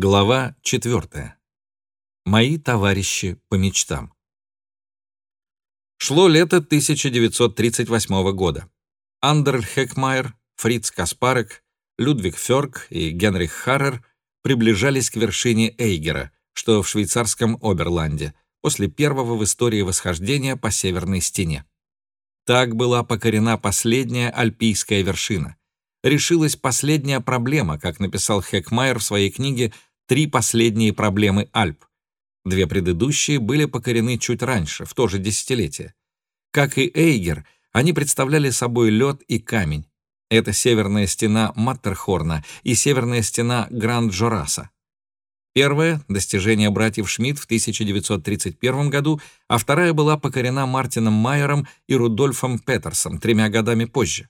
Глава 4. Мои товарищи по мечтам. Шло лето 1938 года. Андерль Хекмайер, Фриц Каспарек, Людвиг Фёрк и Генрих Харрер приближались к вершине Эйгера, что в швейцарском Оберланде, после первого в истории восхождения по северной стене. Так была покорена последняя альпийская вершина решилась последняя проблема, как написал Хекмайер в своей книге «Три последние проблемы Альп». Две предыдущие были покорены чуть раньше, в то же десятилетие. Как и Эйгер, они представляли собой лед и камень. Это северная стена Маттерхорна и северная стена Гранд-Жораса. Первая — достижение братьев Шмидт в 1931 году, а вторая была покорена Мартином Майером и Рудольфом Петерсом тремя годами позже.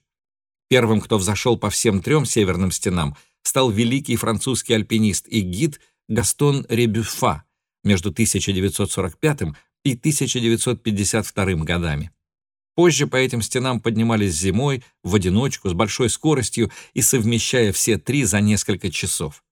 Первым, кто взошел по всем трем северным стенам, стал великий французский альпинист и гид Гастон Ребюфа между 1945 и 1952 годами. Позже по этим стенам поднимались зимой, в одиночку, с большой скоростью и совмещая все три за несколько часов.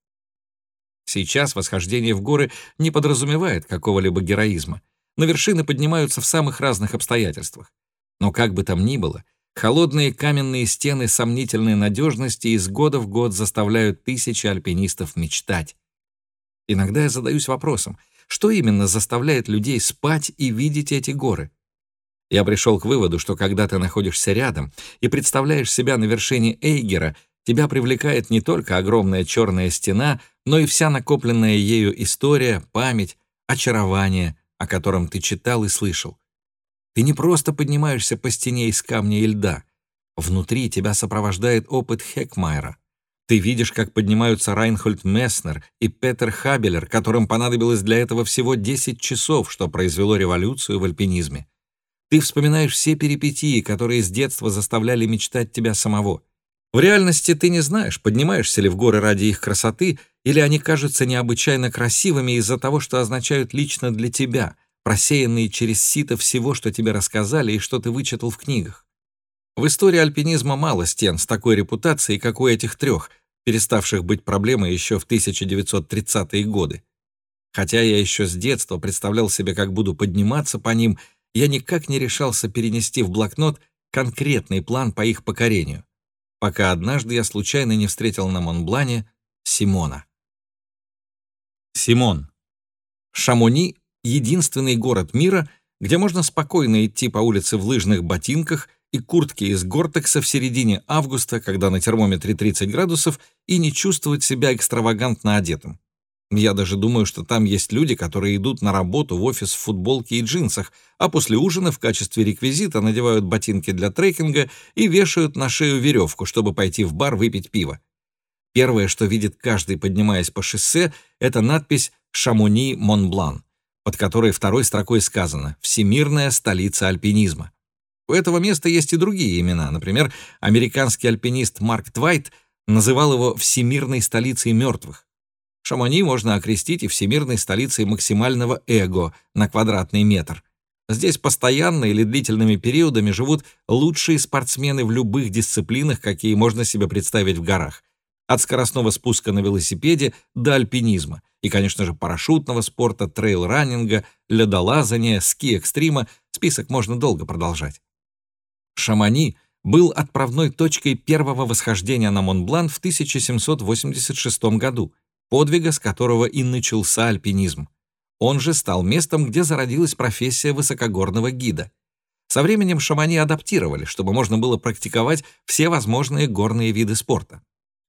Сейчас восхождение в горы не подразумевает какого-либо героизма. На вершины поднимаются в самых разных обстоятельствах. Но как бы там ни было — Холодные каменные стены сомнительной надежности из года в год заставляют тысячи альпинистов мечтать. Иногда я задаюсь вопросом, что именно заставляет людей спать и видеть эти горы? Я пришел к выводу, что когда ты находишься рядом и представляешь себя на вершине Эйгера, тебя привлекает не только огромная черная стена, но и вся накопленная ею история, память, очарование, о котором ты читал и слышал. Ты не просто поднимаешься по стене из камня и льда. Внутри тебя сопровождает опыт Хекмайера. Ты видишь, как поднимаются Райнхольд Месснер и Петер Хабелер, которым понадобилось для этого всего 10 часов, что произвело революцию в альпинизме. Ты вспоминаешь все перипетии, которые с детства заставляли мечтать тебя самого. В реальности ты не знаешь, поднимаешься ли в горы ради их красоты, или они кажутся необычайно красивыми из-за того, что означают лично для тебя — просеянные через сито всего, что тебе рассказали и что ты вычитал в книгах. В истории альпинизма мало стен с такой репутацией, как у этих трех, переставших быть проблемой еще в 1930-е годы. Хотя я еще с детства представлял себе, как буду подниматься по ним, я никак не решался перенести в блокнот конкретный план по их покорению, пока однажды я случайно не встретил на Монблане Симона. Симон. Шамони единственный город мира, где можно спокойно идти по улице в лыжных ботинках и куртке из гортекса в середине августа, когда на термометре 30 градусов, и не чувствовать себя экстравагантно одетым. Я даже думаю, что там есть люди, которые идут на работу в офис в футболке и джинсах, а после ужина в качестве реквизита надевают ботинки для трекинга и вешают на шею веревку, чтобы пойти в бар выпить пиво. Первое, что видит каждый, поднимаясь по шоссе, это надпись «Шамони Монблан» под которой второй строкой сказано «Всемирная столица альпинизма». У этого места есть и другие имена. Например, американский альпинист Марк Твайт называл его «всемирной столицей мертвых». Шамони можно окрестить и всемирной столицей максимального эго на квадратный метр. Здесь постоянно или длительными периодами живут лучшие спортсмены в любых дисциплинах, какие можно себе представить в горах. От скоростного спуска на велосипеде до альпинизма. И, конечно же, парашютного спорта, трейл-раннинга, ледолазания, ски-экстрима. Список можно долго продолжать. Шамани был отправной точкой первого восхождения на Монблан в 1786 году, подвига с которого и начался альпинизм. Он же стал местом, где зародилась профессия высокогорного гида. Со временем шамани адаптировали, чтобы можно было практиковать все возможные горные виды спорта.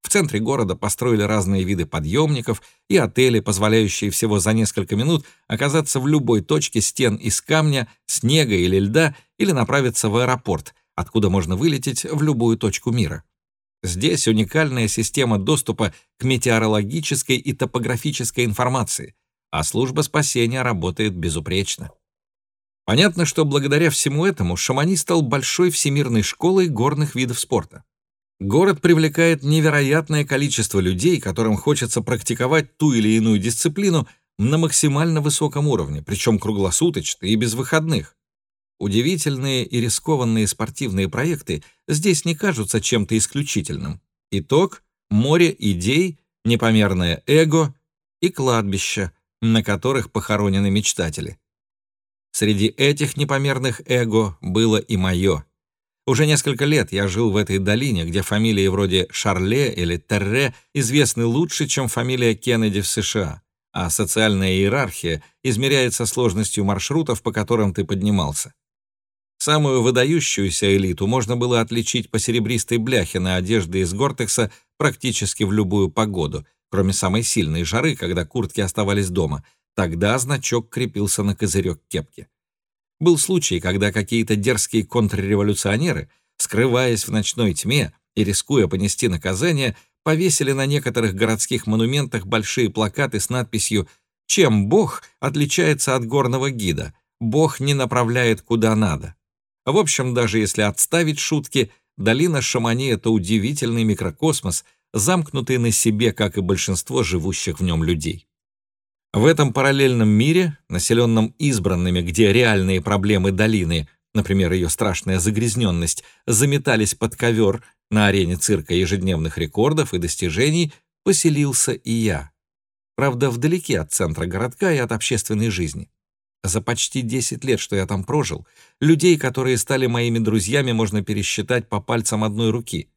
В центре города построили разные виды подъемников и отели, позволяющие всего за несколько минут оказаться в любой точке стен из камня, снега или льда или направиться в аэропорт, откуда можно вылететь в любую точку мира. Здесь уникальная система доступа к метеорологической и топографической информации, а служба спасения работает безупречно. Понятно, что благодаря всему этому Шамани стал большой всемирной школой горных видов спорта. Город привлекает невероятное количество людей, которым хочется практиковать ту или иную дисциплину на максимально высоком уровне, причем круглосуточно и без выходных. Удивительные и рискованные спортивные проекты здесь не кажутся чем-то исключительным. Итог — море идей, непомерное эго и кладбища, на которых похоронены мечтатели. Среди этих непомерных эго было и мое. Уже несколько лет я жил в этой долине, где фамилии вроде Шарле или Терре известны лучше, чем фамилия Кеннеди в США, а социальная иерархия измеряется сложностью маршрутов, по которым ты поднимался. Самую выдающуюся элиту можно было отличить по серебристой бляхе на одежде из гортекса практически в любую погоду, кроме самой сильной жары, когда куртки оставались дома. Тогда значок крепился на козырек кепки. Был случай, когда какие-то дерзкие контрреволюционеры, скрываясь в ночной тьме и рискуя понести наказание, повесили на некоторых городских монументах большие плакаты с надписью «Чем Бог отличается от горного гида? Бог не направляет куда надо». В общем, даже если отставить шутки, долина Шамани — это удивительный микрокосмос, замкнутый на себе, как и большинство живущих в нем людей. В этом параллельном мире, населенном избранными, где реальные проблемы долины, например, ее страшная загрязненность, заметались под ковер на арене цирка ежедневных рекордов и достижений, поселился и я. Правда, вдалеке от центра городка и от общественной жизни. За почти 10 лет, что я там прожил, людей, которые стали моими друзьями, можно пересчитать по пальцам одной руки.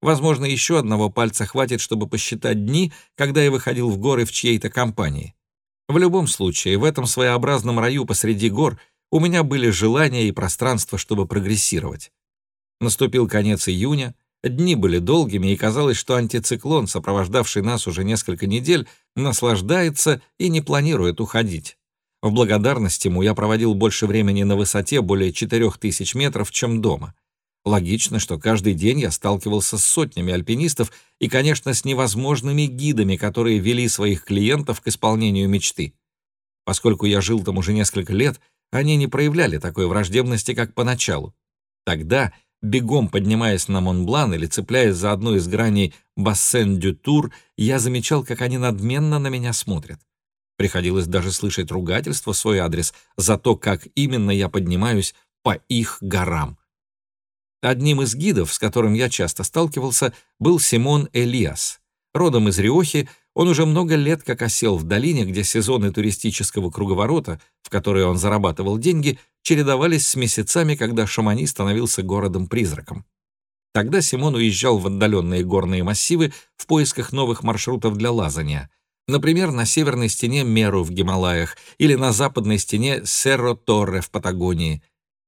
Возможно, еще одного пальца хватит, чтобы посчитать дни, когда я выходил в горы в чьей-то компании. В любом случае, в этом своеобразном раю посреди гор у меня были желания и пространство, чтобы прогрессировать. Наступил конец июня, дни были долгими, и казалось, что антициклон, сопровождавший нас уже несколько недель, наслаждается и не планирует уходить. В благодарность ему я проводил больше времени на высоте более 4000 метров, чем дома. Логично, что каждый день я сталкивался с сотнями альпинистов и, конечно, с невозможными гидами, которые вели своих клиентов к исполнению мечты. Поскольку я жил там уже несколько лет, они не проявляли такой враждебности, как поначалу. Тогда, бегом поднимаясь на Монблан или цепляясь за одну из граней Бассен-дю-Тур, я замечал, как они надменно на меня смотрят. Приходилось даже слышать ругательство в свой адрес за то, как именно я поднимаюсь по их горам. Одним из гидов, с которым я часто сталкивался, был Симон Элиас. Родом из Риохи, он уже много лет как осел в долине, где сезоны туристического круговорота, в которые он зарабатывал деньги, чередовались с месяцами, когда Шамани становился городом-призраком. Тогда Симон уезжал в отдаленные горные массивы в поисках новых маршрутов для лазания — Например, на северной стене Меру в Гималаях или на западной стене Серро-Торре в Патагонии.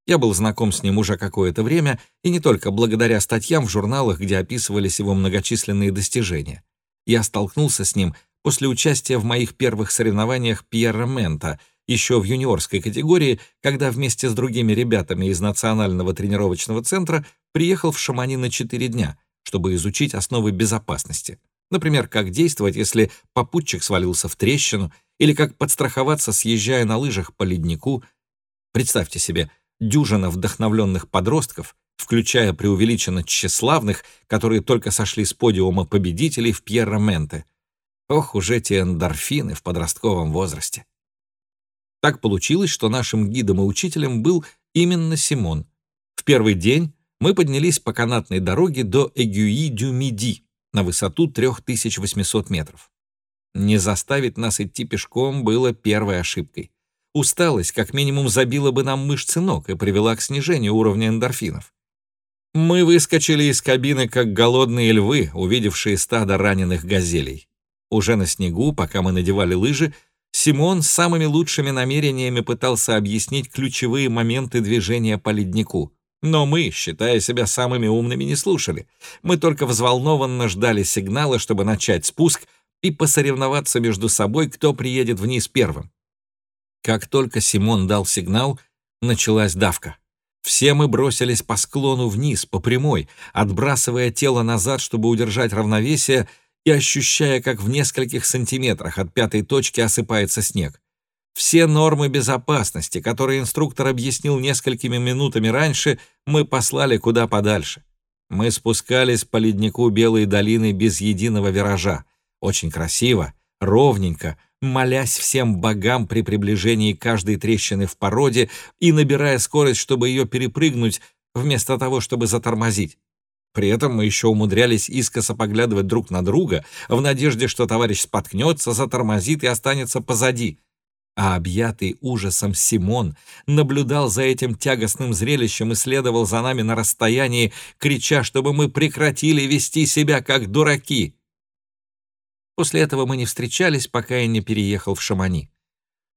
Я был знаком с ним уже какое-то время, и не только благодаря статьям в журналах, где описывались его многочисленные достижения. Я столкнулся с ним после участия в моих первых соревнованиях Пьерра Мента, еще в юниорской категории, когда вместе с другими ребятами из Национального тренировочного центра приехал в Шамани на 4 дня, чтобы изучить основы безопасности. Например, как действовать, если попутчик свалился в трещину, или как подстраховаться, съезжая на лыжах по леднику. Представьте себе, дюжина вдохновленных подростков, включая преувеличенно тщеславных, которые только сошли с подиума победителей в Пьерро Менте. Ох уж эти эндорфины в подростковом возрасте. Так получилось, что нашим гидом и учителем был именно Симон. В первый день мы поднялись по канатной дороге до Эгюи-дю-Миди, на высоту 3800 метров. Не заставить нас идти пешком было первой ошибкой. Усталость как минимум забила бы нам мышцы ног и привела к снижению уровня эндорфинов. Мы выскочили из кабины, как голодные львы, увидевшие стадо раненых газелей. Уже на снегу, пока мы надевали лыжи, Симон с самыми лучшими намерениями пытался объяснить ключевые моменты движения по леднику. Но мы, считая себя самыми умными, не слушали. Мы только взволнованно ждали сигнала, чтобы начать спуск и посоревноваться между собой, кто приедет вниз первым. Как только Симон дал сигнал, началась давка. Все мы бросились по склону вниз, по прямой, отбрасывая тело назад, чтобы удержать равновесие, и ощущая, как в нескольких сантиметрах от пятой точки осыпается снег. Все нормы безопасности, которые инструктор объяснил несколькими минутами раньше, мы послали куда подальше. Мы спускались по леднику Белой долины без единого виража. Очень красиво, ровненько, молясь всем богам при приближении каждой трещины в породе и набирая скорость, чтобы ее перепрыгнуть, вместо того, чтобы затормозить. При этом мы еще умудрялись искоса поглядывать друг на друга в надежде, что товарищ споткнется, затормозит и останется позади. А объятый ужасом Симон наблюдал за этим тягостным зрелищем и следовал за нами на расстоянии, крича, чтобы мы прекратили вести себя как дураки. После этого мы не встречались, пока я не переехал в Шамани.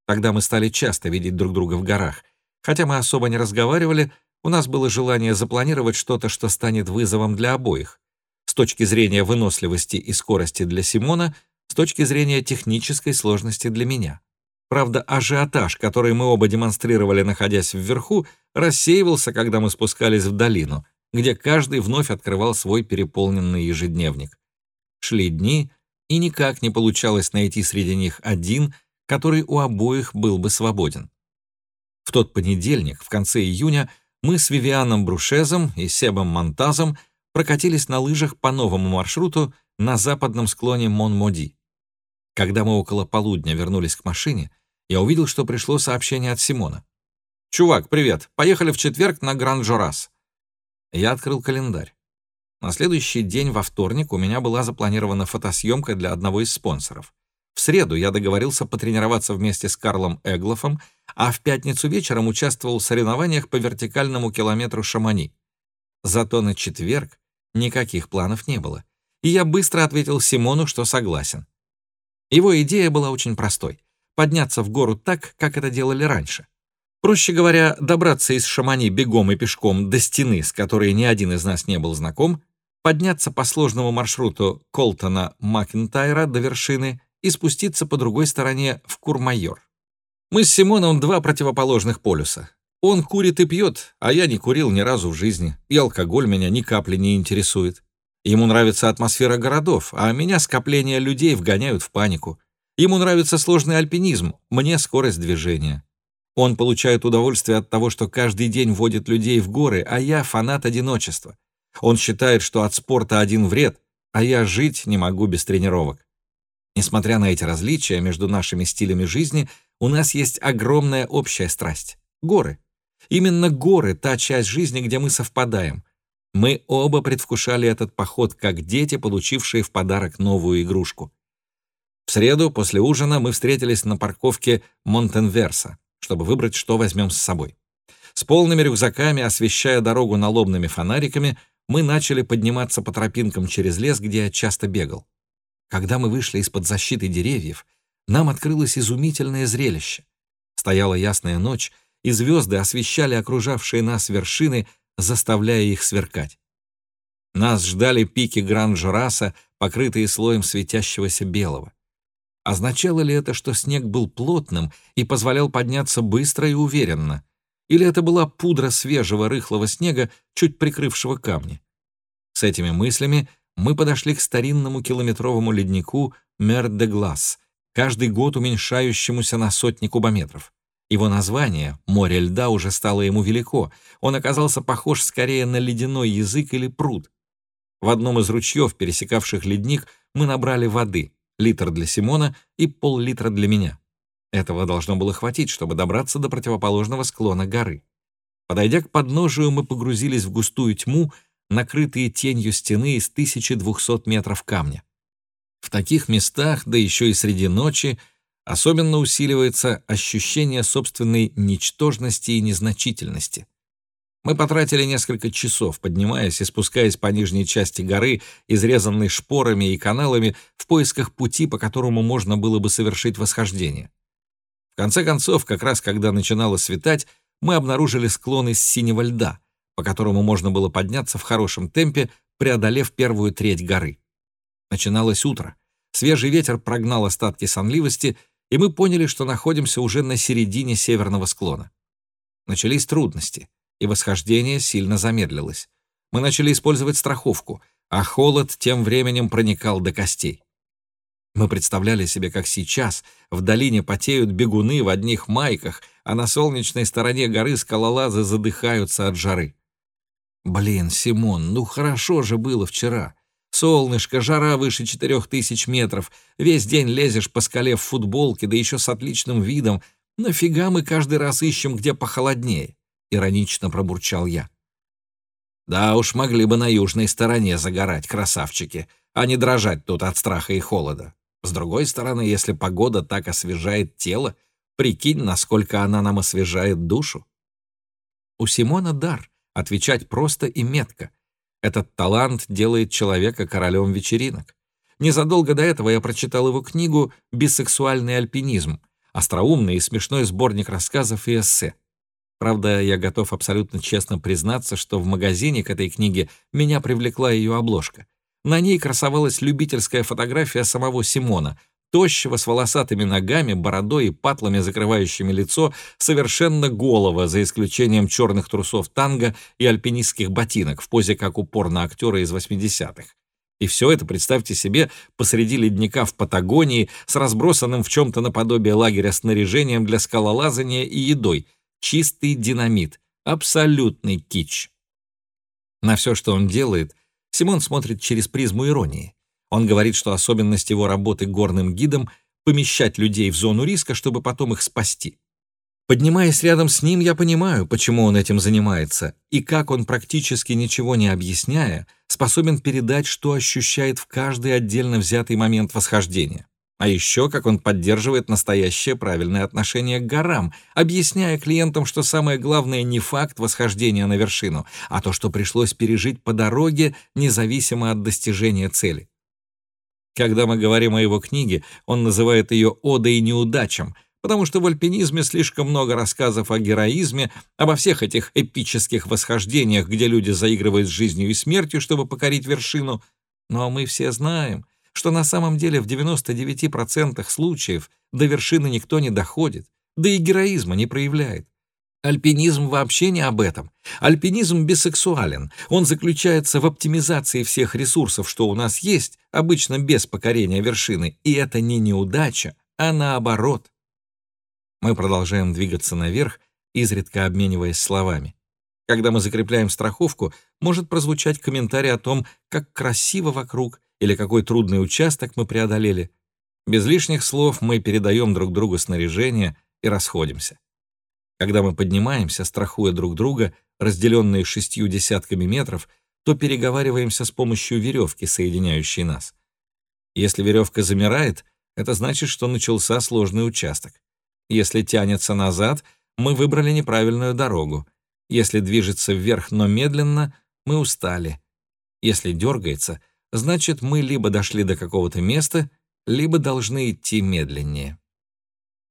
Тогда мы стали часто видеть друг друга в горах. Хотя мы особо не разговаривали, у нас было желание запланировать что-то, что станет вызовом для обоих. С точки зрения выносливости и скорости для Симона, с точки зрения технической сложности для меня. Правда, ажиотаж, который мы оба демонстрировали, находясь вверху, рассеивался, когда мы спускались в долину, где каждый вновь открывал свой переполненный ежедневник. Шли дни, и никак не получалось найти среди них один, который у обоих был бы свободен. В тот понедельник, в конце июня, мы с Вивианом Брушезом и Себом Монтазом прокатились на лыжах по новому маршруту на западном склоне Мон-Моди. Когда мы около полудня вернулись к машине, я увидел, что пришло сообщение от Симона. «Чувак, привет. Поехали в четверг на Гран-Жорас». Я открыл календарь. На следующий день, во вторник, у меня была запланирована фотосъемка для одного из спонсоров. В среду я договорился потренироваться вместе с Карлом Эглофом, а в пятницу вечером участвовал в соревнованиях по вертикальному километру Шамани. Зато на четверг никаких планов не было, и я быстро ответил Симону, что согласен. Его идея была очень простой — подняться в гору так, как это делали раньше. Проще говоря, добраться из Шамани бегом и пешком до стены, с которой ни один из нас не был знаком, подняться по сложному маршруту Колтона-Макентайра до вершины и спуститься по другой стороне в Курмайор. Мы с Симоном два противоположных полюса. Он курит и пьет, а я не курил ни разу в жизни, и алкоголь меня ни капли не интересует. Ему нравится атмосфера городов, а меня скопления людей вгоняют в панику. Ему нравится сложный альпинизм, мне скорость движения. Он получает удовольствие от того, что каждый день водит людей в горы, а я фанат одиночества. Он считает, что от спорта один вред, а я жить не могу без тренировок. Несмотря на эти различия между нашими стилями жизни, у нас есть огромная общая страсть — горы. Именно горы — та часть жизни, где мы совпадаем. Мы оба предвкушали этот поход, как дети, получившие в подарок новую игрушку. В среду после ужина мы встретились на парковке Монтенверса, чтобы выбрать, что возьмем с собой. С полными рюкзаками, освещая дорогу налобными фонариками, мы начали подниматься по тропинкам через лес, где я часто бегал. Когда мы вышли из-под защиты деревьев, нам открылось изумительное зрелище. Стояла ясная ночь, и звезды освещали окружавшие нас вершины, заставляя их сверкать. Нас ждали пики Гран-Жураса, покрытые слоем светящегося белого. Означало ли это, что снег был плотным и позволял подняться быстро и уверенно? Или это была пудра свежего рыхлого снега, чуть прикрывшего камни? С этими мыслями мы подошли к старинному километровому леднику Мер-де-Глас, каждый год уменьшающемуся на сотни кубометров. Его название, море льда, уже стало ему велико. Он оказался похож скорее на ледяной язык или пруд. В одном из ручьев, пересекавших ледник, мы набрали воды, литр для Симона и пол-литра для меня. Этого должно было хватить, чтобы добраться до противоположного склона горы. Подойдя к подножию, мы погрузились в густую тьму, накрытые тенью стены из 1200 метров камня. В таких местах, да еще и среди ночи, особенно усиливается ощущение собственной ничтожности и незначительности. Мы потратили несколько часов, поднимаясь и спускаясь по нижней части горы, изрезанной шпорами и каналами, в поисках пути, по которому можно было бы совершить восхождение. Конце концов, как раз когда начинало светать, мы обнаружили склон из синего льда, по которому можно было подняться в хорошем темпе, преодолев первую треть горы. Начиналось утро. Свежий ветер прогнал остатки сонливости, и мы поняли, что находимся уже на середине северного склона. Начались трудности, и восхождение сильно замедлилось. Мы начали использовать страховку, а холод тем временем проникал до костей. Мы представляли себе, как сейчас в долине потеют бегуны в одних майках, а на солнечной стороне горы скалолазы задыхаются от жары. Блин, Симон, ну хорошо же было вчера. Солнышко, жара выше четырех тысяч метров, весь день лезешь по скале в футболке, да еще с отличным видом. Нафига мы каждый раз ищем, где похолоднее?» — иронично пробурчал я. Да уж, могли бы на южной стороне загорать, красавчики, а не дрожать тут от страха и холода. С другой стороны, если погода так освежает тело, прикинь, насколько она нам освежает душу. У Симона дар — отвечать просто и метко. Этот талант делает человека королем вечеринок. Незадолго до этого я прочитал его книгу «Бисексуальный альпинизм», остроумный и смешной сборник рассказов и эссе. Правда, я готов абсолютно честно признаться, что в магазине к этой книге меня привлекла ее обложка. На ней красовалась любительская фотография самого Симона, тощего, с волосатыми ногами, бородой и патлами, закрывающими лицо, совершенно голого, за исключением черных трусов танго и альпинистских ботинок, в позе как упор на актера из 80-х. И все это, представьте себе, посреди ледника в Патагонии с разбросанным в чем-то наподобие лагеря снаряжением для скалолазания и едой — Чистый динамит, абсолютный кич. На все, что он делает, Симон смотрит через призму иронии. Он говорит, что особенность его работы горным гидом — помещать людей в зону риска, чтобы потом их спасти. Поднимаясь рядом с ним, я понимаю, почему он этим занимается, и как он, практически ничего не объясняя, способен передать, что ощущает в каждый отдельно взятый момент восхождения. А еще, как он поддерживает настоящее правильное отношение к горам, объясняя клиентам, что самое главное не факт восхождения на вершину, а то, что пришлось пережить по дороге, независимо от достижения цели. Когда мы говорим о его книге, он называет ее «Одой неудачам», потому что в альпинизме слишком много рассказов о героизме, обо всех этих эпических восхождениях, где люди заигрывают с жизнью и смертью, чтобы покорить вершину. Но мы все знаем — что на самом деле в 99% случаев до вершины никто не доходит, да и героизма не проявляет. Альпинизм вообще не об этом. Альпинизм бисексуален. Он заключается в оптимизации всех ресурсов, что у нас есть, обычно без покорения вершины. И это не неудача, а наоборот. Мы продолжаем двигаться наверх, изредка обмениваясь словами. Когда мы закрепляем страховку, может прозвучать комментарий о том, как красиво вокруг, или какой трудный участок мы преодолели. Без лишних слов мы передаем друг другу снаряжение и расходимся. Когда мы поднимаемся, страхуя друг друга, разделенные шестью десятками метров, то переговариваемся с помощью веревки, соединяющей нас. Если веревка замирает, это значит, что начался сложный участок. Если тянется назад, мы выбрали неправильную дорогу. Если движется вверх, но медленно, мы устали. Если дергается, значит, мы либо дошли до какого-то места, либо должны идти медленнее.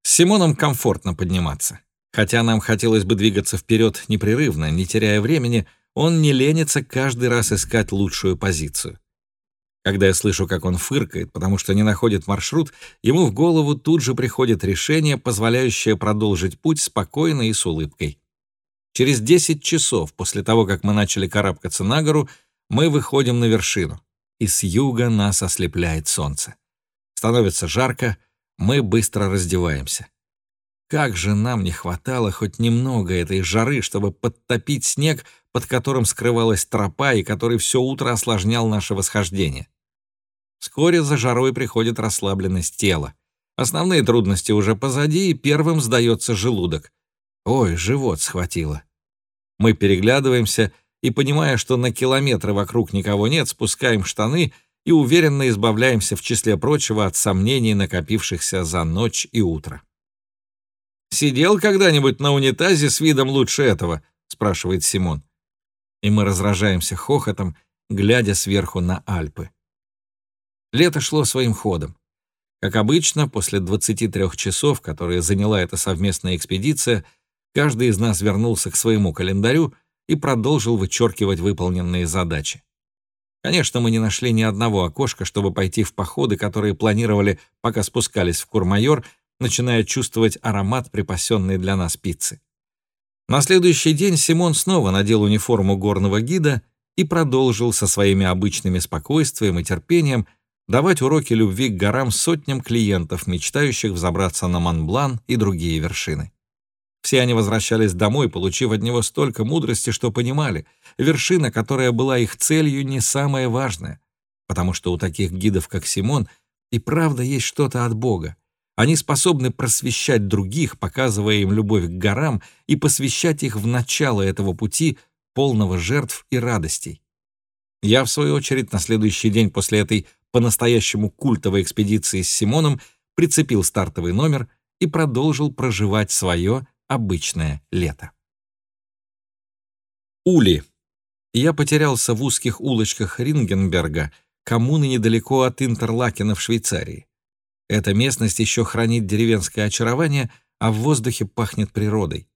С Симоном комфортно подниматься. Хотя нам хотелось бы двигаться вперед непрерывно, не теряя времени, он не ленится каждый раз искать лучшую позицию. Когда я слышу, как он фыркает, потому что не находит маршрут, ему в голову тут же приходит решение, позволяющее продолжить путь спокойно и с улыбкой. Через 10 часов после того, как мы начали карабкаться на гору, мы выходим на вершину и с юга нас ослепляет солнце. Становится жарко, мы быстро раздеваемся. Как же нам не хватало хоть немного этой жары, чтобы подтопить снег, под которым скрывалась тропа и который все утро осложнял наше восхождение. Вскоре за жарой приходит расслабленность тела. Основные трудности уже позади, и первым сдается желудок. Ой, живот схватило. Мы переглядываемся — и, понимая, что на километры вокруг никого нет, спускаем штаны и уверенно избавляемся, в числе прочего, от сомнений, накопившихся за ночь и утро. «Сидел когда-нибудь на унитазе с видом лучше этого?» — спрашивает Симон. И мы разражаемся хохотом, глядя сверху на Альпы. Лето шло своим ходом. Как обычно, после 23 часов, которые заняла эта совместная экспедиция, каждый из нас вернулся к своему календарю — и продолжил вычеркивать выполненные задачи. Конечно, мы не нашли ни одного окошка, чтобы пойти в походы, которые планировали, пока спускались в Курмайор, начиная чувствовать аромат припасенной для нас пиццы. На следующий день Симон снова надел униформу горного гида и продолжил со своими обычными спокойствием и терпением давать уроки любви к горам сотням клиентов, мечтающих взобраться на Монблан и другие вершины. Все они возвращались домой, получив от него столько мудрости, что понимали, вершина, которая была их целью, не самая важная, потому что у таких гидов, как Симон, и правда есть что-то от Бога. Они способны просвещать других, показывая им любовь к горам, и посвящать их в начало этого пути полного жертв и радостей. Я, в свою очередь, на следующий день после этой по-настоящему культовой экспедиции с Симоном прицепил стартовый номер и продолжил проживать свое обычное лето. Ули. Я потерялся в узких улочках Рингенберга, коммуны недалеко от Интерлакена в Швейцарии. Эта местность еще хранит деревенское очарование, а в воздухе пахнет природой.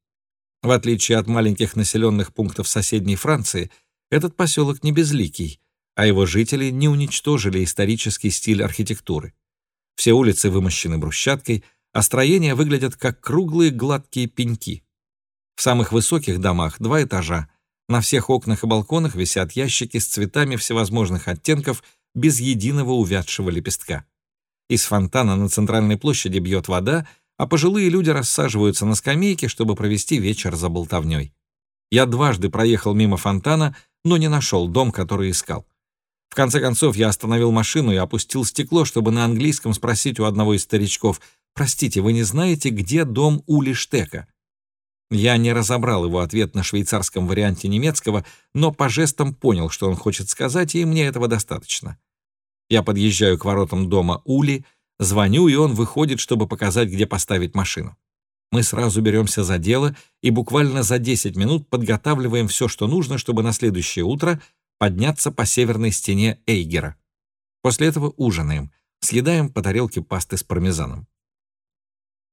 В отличие от маленьких населенных пунктов соседней Франции, этот поселок не безликий, а его жители не уничтожили исторический стиль архитектуры. Все улицы вымощены брусчаткой, а строения выглядят как круглые гладкие пеньки. В самых высоких домах два этажа. На всех окнах и балконах висят ящики с цветами всевозможных оттенков без единого увядшего лепестка. Из фонтана на центральной площади бьет вода, а пожилые люди рассаживаются на скамейке, чтобы провести вечер за болтовней. Я дважды проехал мимо фонтана, но не нашел дом, который искал. В конце концов, я остановил машину и опустил стекло, чтобы на английском спросить у одного из старичков, «Простите, вы не знаете, где дом Ули Штека?» Я не разобрал его ответ на швейцарском варианте немецкого, но по жестам понял, что он хочет сказать, и мне этого достаточно. Я подъезжаю к воротам дома Ули, звоню, и он выходит, чтобы показать, где поставить машину. Мы сразу беремся за дело и буквально за 10 минут подготавливаем все, что нужно, чтобы на следующее утро подняться по северной стене Эйгера. После этого ужинаем, съедаем по тарелке пасты с пармезаном.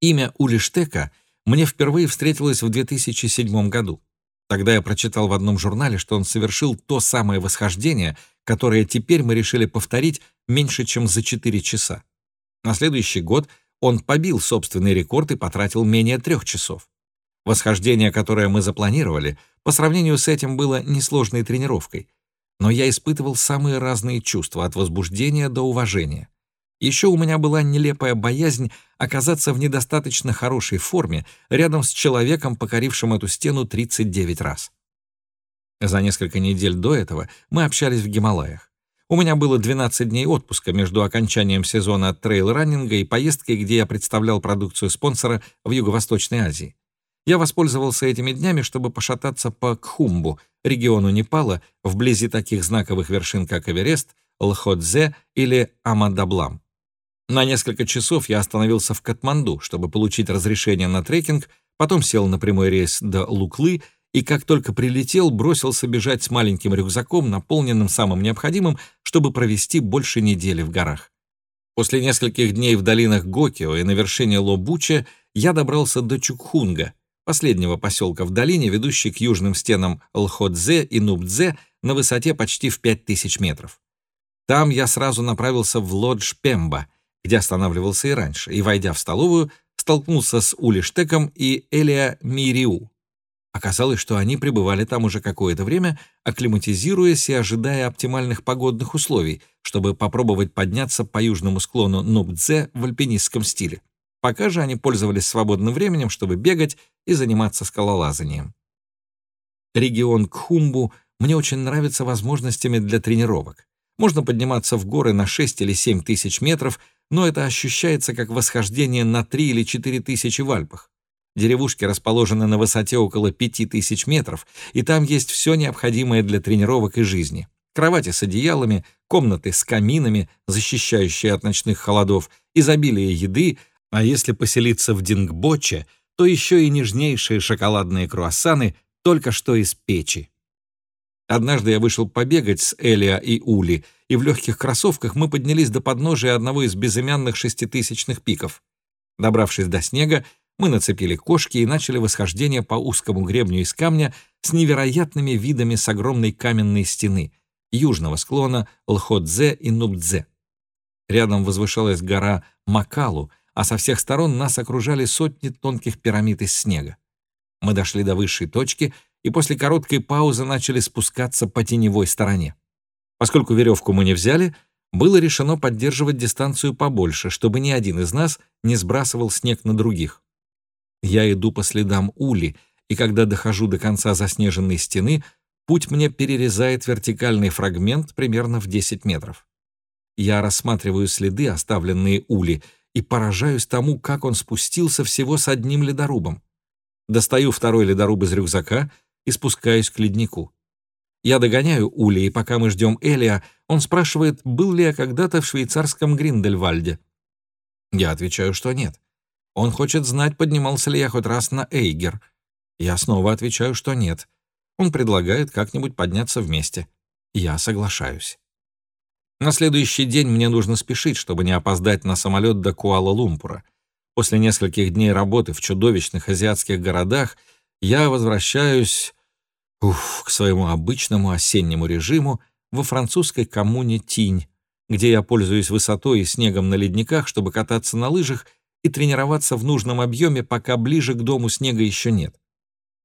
Имя Улиштека мне впервые встретилось в 2007 году. Тогда я прочитал в одном журнале, что он совершил то самое восхождение, которое теперь мы решили повторить меньше, чем за 4 часа. На следующий год он побил собственный рекорд и потратил менее трех часов. Восхождение, которое мы запланировали, по сравнению с этим было несложной тренировкой, но я испытывал самые разные чувства, от возбуждения до уважения. Еще у меня была нелепая боязнь оказаться в недостаточно хорошей форме рядом с человеком, покорившим эту стену 39 раз. За несколько недель до этого мы общались в Гималаях. У меня было 12 дней отпуска между окончанием сезона трейл-раннинга и поездкой, где я представлял продукцию спонсора в Юго-Восточной Азии. Я воспользовался этими днями, чтобы пошататься по Кхумбу, региону Непала, вблизи таких знаковых вершин, как Эверест, Лходзе или Амадаблам. На несколько часов я остановился в Катманду, чтобы получить разрешение на трекинг, потом сел на прямой рейс до Луклы и, как только прилетел, бросился бежать с маленьким рюкзаком, наполненным самым необходимым, чтобы провести больше недели в горах. После нескольких дней в долинах Гокио и на вершине Лобуча я добрался до Чукхунга, последнего поселка в долине, ведущей к южным стенам Лходзе и Нубдзе на высоте почти в 5000 метров. Там я сразу направился в лодж Пемба, где останавливался и раньше, и, войдя в столовую, столкнулся с Улиштеком и Элия Мириу. Оказалось, что они пребывали там уже какое-то время, акклиматизируясь и ожидая оптимальных погодных условий, чтобы попробовать подняться по южному склону Нубдзе в альпинистском стиле. Пока же они пользовались свободным временем, чтобы бегать и заниматься скалолазанием. Регион Кхумбу мне очень нравится возможностями для тренировок. Можно подниматься в горы на 6 или 7 тысяч метров, но это ощущается как восхождение на 3 или 4 тысячи в Альпах. Деревушки расположены на высоте около 5 тысяч метров, и там есть все необходимое для тренировок и жизни. Кровати с одеялами, комнаты с каминами, защищающие от ночных холодов, изобилие еды, а если поселиться в Дингбоче, то еще и нежнейшие шоколадные круассаны только что из печи. Однажды я вышел побегать с Элия и Ули, и в легких кроссовках мы поднялись до подножия одного из безымянных шеститысячных пиков. Добравшись до снега, мы нацепили кошки и начали восхождение по узкому гребню из камня с невероятными видами с огромной каменной стены, южного склона Лходзе и Нубдзе. Рядом возвышалась гора Макалу, а со всех сторон нас окружали сотни тонких пирамид из снега. Мы дошли до высшей точки и после короткой паузы начали спускаться по теневой стороне. Поскольку веревку мы не взяли, было решено поддерживать дистанцию побольше, чтобы ни один из нас не сбрасывал снег на других. Я иду по следам ули, и когда дохожу до конца заснеженной стены, путь мне перерезает вертикальный фрагмент примерно в 10 метров. Я рассматриваю следы, оставленные ули, и поражаюсь тому, как он спустился всего с одним ледорубом. Достаю второй ледоруб из рюкзака и спускаюсь к леднику. Я догоняю Ули, и пока мы ждем Элия, он спрашивает, был ли я когда-то в швейцарском Гриндельвальде. Я отвечаю, что нет. Он хочет знать, поднимался ли я хоть раз на Эйгер. Я снова отвечаю, что нет. Он предлагает как-нибудь подняться вместе. Я соглашаюсь. На следующий день мне нужно спешить, чтобы не опоздать на самолет до Куала-Лумпура. После нескольких дней работы в чудовищных азиатских городах я возвращаюсь уф, к своему обычному осеннему режиму во французской коммуне Тинь, где я пользуюсь высотой и снегом на ледниках, чтобы кататься на лыжах и тренироваться в нужном объеме, пока ближе к дому снега еще нет.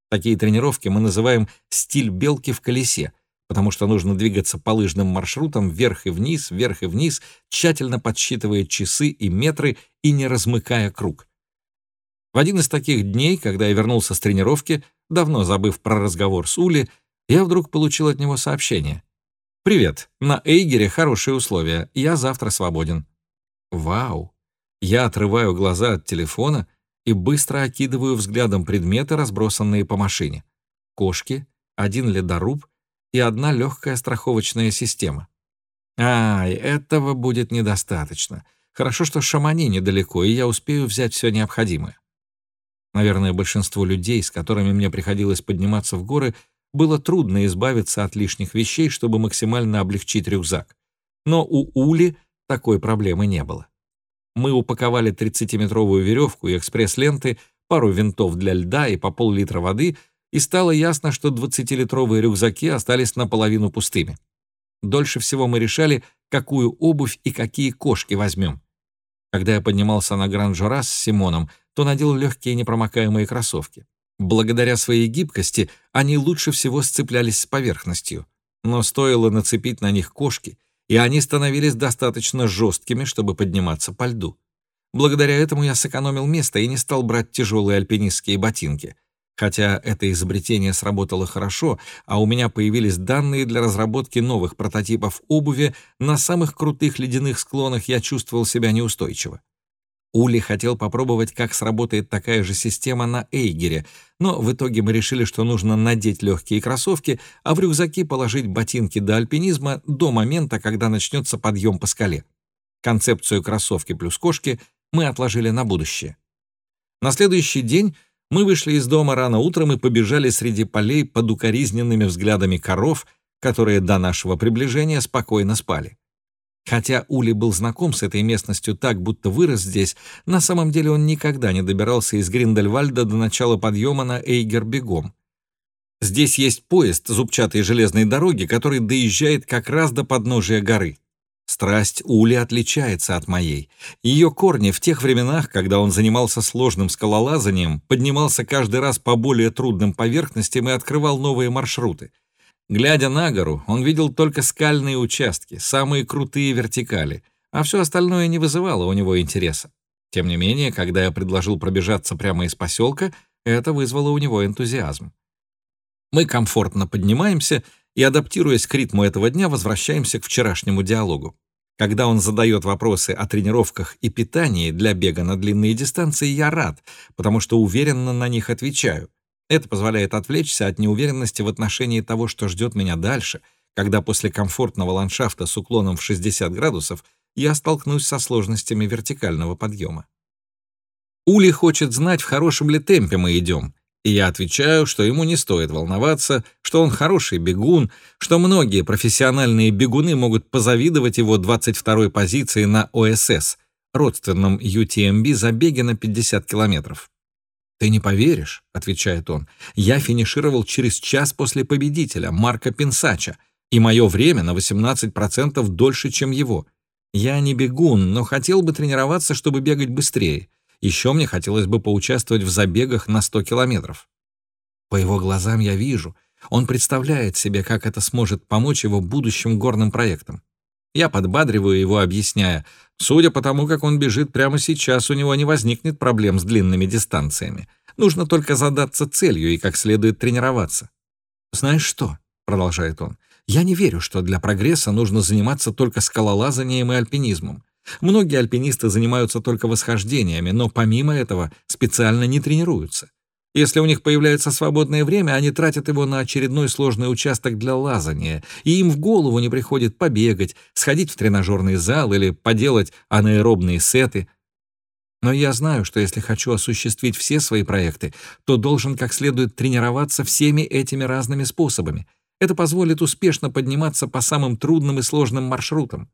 Такие тренировки мы называем «стиль белки в колесе», потому что нужно двигаться по лыжным маршрутам вверх и вниз, вверх и вниз, тщательно подсчитывая часы и метры и не размыкая круг. В один из таких дней, когда я вернулся с тренировки, давно забыв про разговор с Ули, я вдруг получил от него сообщение. «Привет, на Эйгере хорошие условия, я завтра свободен». Вау! Я отрываю глаза от телефона и быстро окидываю взглядом предметы, разбросанные по машине. Кошки, один ледоруб и одна легкая страховочная система. Ай, этого будет недостаточно. Хорошо, что Шамани недалеко, и я успею взять все необходимое. Наверное, большинство людей, с которыми мне приходилось подниматься в горы, было трудно избавиться от лишних вещей, чтобы максимально облегчить рюкзак. Но у Ули такой проблемы не было. Мы упаковали 30-метровую веревку и экспресс-ленты, пару винтов для льда и по пол-литра воды, и стало ясно, что 20-литровые рюкзаки остались наполовину пустыми. Дольше всего мы решали, какую обувь и какие кошки возьмем. Когда я поднимался на Гран-Жора с Симоном, то надел легкие непромокаемые кроссовки. Благодаря своей гибкости они лучше всего сцеплялись с поверхностью. Но стоило нацепить на них кошки, и они становились достаточно жесткими, чтобы подниматься по льду. Благодаря этому я сэкономил место и не стал брать тяжелые альпинистские ботинки. Хотя это изобретение сработало хорошо, а у меня появились данные для разработки новых прототипов обуви, на самых крутых ледяных склонах я чувствовал себя неустойчиво. Ули хотел попробовать, как сработает такая же система на Эйгере, но в итоге мы решили, что нужно надеть легкие кроссовки, а в рюкзаки положить ботинки до альпинизма до момента, когда начнется подъем по скале. Концепцию кроссовки плюс кошки мы отложили на будущее. На следующий день мы вышли из дома рано утром и побежали среди полей под укоризненными взглядами коров, которые до нашего приближения спокойно спали. Хотя Ули был знаком с этой местностью так, будто вырос здесь, на самом деле он никогда не добирался из Гриндельвальда до начала подъема на Эйгер бегом. Здесь есть поезд зубчатой железной дороги, который доезжает как раз до подножия горы. Страсть Ули отличается от моей. Ее корни в тех временах, когда он занимался сложным скалолазанием, поднимался каждый раз по более трудным поверхностям и открывал новые маршруты — Глядя на гору, он видел только скальные участки, самые крутые вертикали, а все остальное не вызывало у него интереса. Тем не менее, когда я предложил пробежаться прямо из поселка, это вызвало у него энтузиазм. Мы комфортно поднимаемся и, адаптируясь к ритму этого дня, возвращаемся к вчерашнему диалогу. Когда он задает вопросы о тренировках и питании для бега на длинные дистанции, я рад, потому что уверенно на них отвечаю. Это позволяет отвлечься от неуверенности в отношении того, что ждет меня дальше, когда после комфортного ландшафта с уклоном в 60 градусов я столкнусь со сложностями вертикального подъема. Ули хочет знать, в хорошем ли темпе мы идем, и я отвечаю, что ему не стоит волноваться, что он хороший бегун, что многие профессиональные бегуны могут позавидовать его 22-й позиции на ОСС, родственном UTMB забеге на 50 километров. «Ты не поверишь», — отвечает он, — «я финишировал через час после победителя, Марка Пинсача, и мое время на 18% дольше, чем его. Я не бегун, но хотел бы тренироваться, чтобы бегать быстрее. Еще мне хотелось бы поучаствовать в забегах на 100 километров». По его глазам я вижу, он представляет себе, как это сможет помочь его будущим горным проектам. Я подбадриваю его, объясняя, судя по тому, как он бежит прямо сейчас, у него не возникнет проблем с длинными дистанциями. Нужно только задаться целью и как следует тренироваться. «Знаешь что?» — продолжает он. «Я не верю, что для прогресса нужно заниматься только скалолазанием и альпинизмом. Многие альпинисты занимаются только восхождениями, но помимо этого специально не тренируются. Если у них появляется свободное время, они тратят его на очередной сложный участок для лазания, и им в голову не приходит побегать, сходить в тренажерный зал или поделать анаэробные сеты. Но я знаю, что если хочу осуществить все свои проекты, то должен как следует тренироваться всеми этими разными способами. Это позволит успешно подниматься по самым трудным и сложным маршрутам.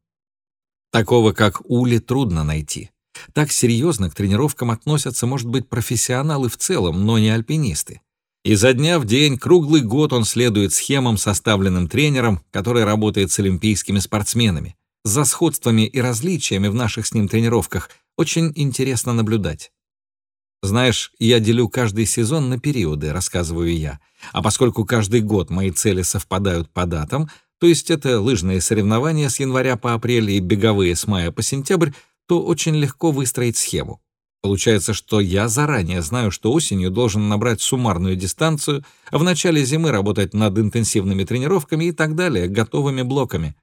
Такого, как Ули, трудно найти. Так серьезно к тренировкам относятся, может быть, профессионалы в целом, но не альпинисты. Изо дня в день, круглый год он следует схемам, составленным тренером, который работает с олимпийскими спортсменами. За сходствами и различиями в наших с ним тренировках очень интересно наблюдать. Знаешь, я делю каждый сезон на периоды, рассказываю я. А поскольку каждый год мои цели совпадают по датам, то есть это лыжные соревнования с января по апрель и беговые с мая по сентябрь, то очень легко выстроить схему. Получается, что я заранее знаю, что осенью должен набрать суммарную дистанцию, а в начале зимы работать над интенсивными тренировками и так далее, готовыми блоками.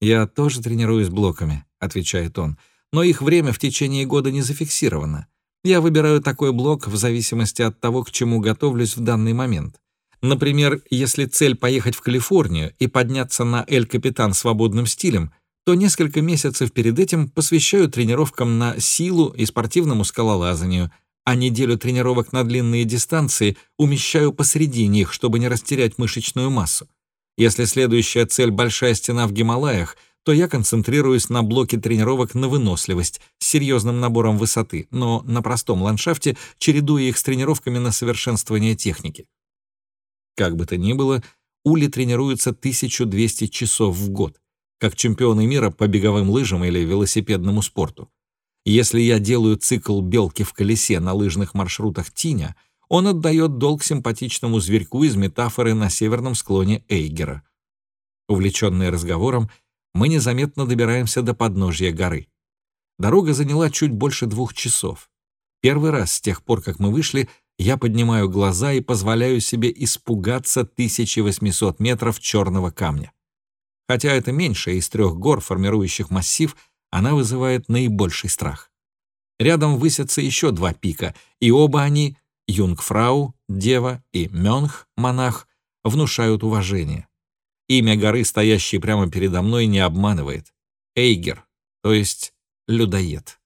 «Я тоже тренируюсь блоками», — отвечает он, «но их время в течение года не зафиксировано. Я выбираю такой блок в зависимости от того, к чему готовлюсь в данный момент. Например, если цель поехать в Калифорнию и подняться на Эль-Капитан свободным стилем, то несколько месяцев перед этим посвящаю тренировкам на силу и спортивному скалолазанию, а неделю тренировок на длинные дистанции умещаю посреди них, чтобы не растерять мышечную массу. Если следующая цель — большая стена в Гималаях, то я концентрируюсь на блоке тренировок на выносливость с серьезным набором высоты, но на простом ландшафте, чередуя их с тренировками на совершенствование техники. Как бы то ни было, Ули тренируется 1200 часов в год как чемпионы мира по беговым лыжам или велосипедному спорту. Если я делаю цикл белки в колесе на лыжных маршрутах Тиня, он отдает долг симпатичному зверьку из метафоры на северном склоне Эйгера. Увлеченные разговором, мы незаметно добираемся до подножья горы. Дорога заняла чуть больше двух часов. Первый раз с тех пор, как мы вышли, я поднимаю глаза и позволяю себе испугаться 1800 метров черного камня. Хотя это меньшая из трех гор, формирующих массив, она вызывает наибольший страх. Рядом высятся еще два пика, и оба они, Юнгфрау, Дева и Мёнх, монах, внушают уважение. Имя горы, стоящей прямо передо мной, не обманывает. Эйгер, то есть людоед.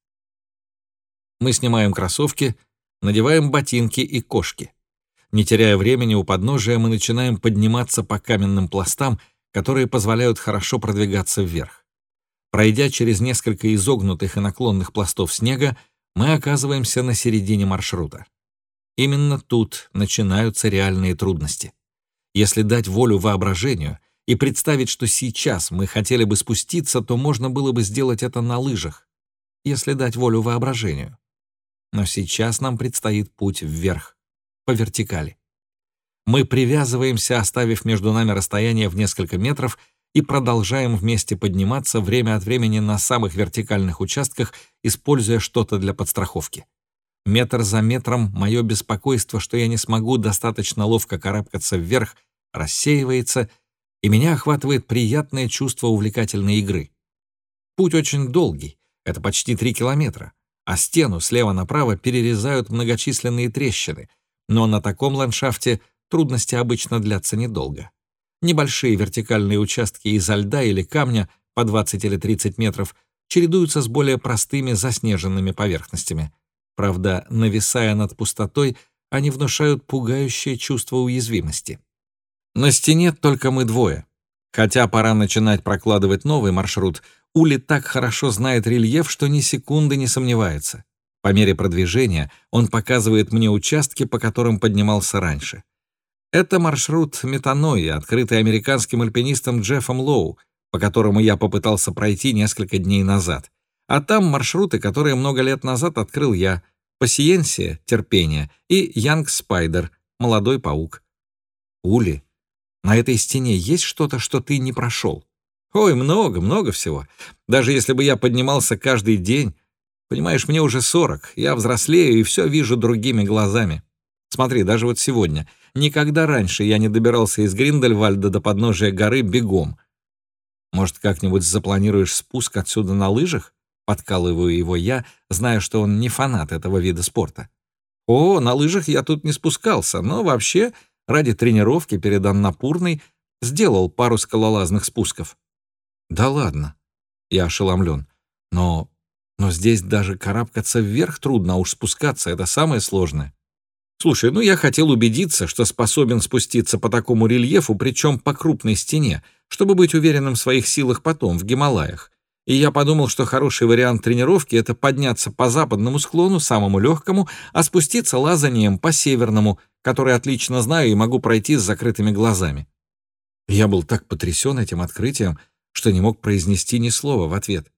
Мы снимаем кроссовки, надеваем ботинки и кошки. Не теряя времени у подножия, мы начинаем подниматься по каменным пластам — которые позволяют хорошо продвигаться вверх. Пройдя через несколько изогнутых и наклонных пластов снега, мы оказываемся на середине маршрута. Именно тут начинаются реальные трудности. Если дать волю воображению и представить, что сейчас мы хотели бы спуститься, то можно было бы сделать это на лыжах, если дать волю воображению. Но сейчас нам предстоит путь вверх, по вертикали. Мы привязываемся, оставив между нами расстояние в несколько метров, и продолжаем вместе подниматься время от времени на самых вертикальных участках, используя что-то для подстраховки. Метр за метром мое беспокойство, что я не смогу достаточно ловко карабкаться вверх, рассеивается, и меня охватывает приятное чувство увлекательной игры. Путь очень долгий, это почти три километра, а стену слева направо перерезают многочисленные трещины, но на таком ландшафте — Трудности обычно длятся недолго. Небольшие вертикальные участки изо льда или камня по 20 или 30 метров чередуются с более простыми заснеженными поверхностями. Правда, нависая над пустотой, они внушают пугающее чувство уязвимости. На стене только мы двое. Хотя пора начинать прокладывать новый маршрут, Ули так хорошо знает рельеф, что ни секунды не сомневается. По мере продвижения он показывает мне участки, по которым поднимался раньше. Это маршрут метанои, открытый американским альпинистом Джеффом Лоу, по которому я попытался пройти несколько дней назад. А там маршруты, которые много лет назад открыл я. Пассиенсия — терпение, и Янг Спайдер — молодой паук. Ули, на этой стене есть что-то, что ты не прошел? Ой, много, много всего. Даже если бы я поднимался каждый день... Понимаешь, мне уже 40, я взрослею и все вижу другими глазами. Смотри, даже вот сегодня — Никогда раньше я не добирался из Гриндельвальда до подножия горы бегом. Может, как-нибудь запланируешь спуск отсюда на лыжах? Подкалываю его я, зная, что он не фанат этого вида спорта. О, на лыжах я тут не спускался, но вообще ради тренировки перед Аннапурной сделал пару скалолазных спусков. Да ладно, я ошеломлен. Но, но здесь даже карабкаться вверх трудно, а уж спускаться — это самое сложное. Слушай, ну я хотел убедиться, что способен спуститься по такому рельефу, причем по крупной стене, чтобы быть уверенным в своих силах потом, в Гималаях. И я подумал, что хороший вариант тренировки — это подняться по западному склону, самому легкому, а спуститься лазанием по северному, который отлично знаю и могу пройти с закрытыми глазами. Я был так потрясен этим открытием, что не мог произнести ни слова в ответ.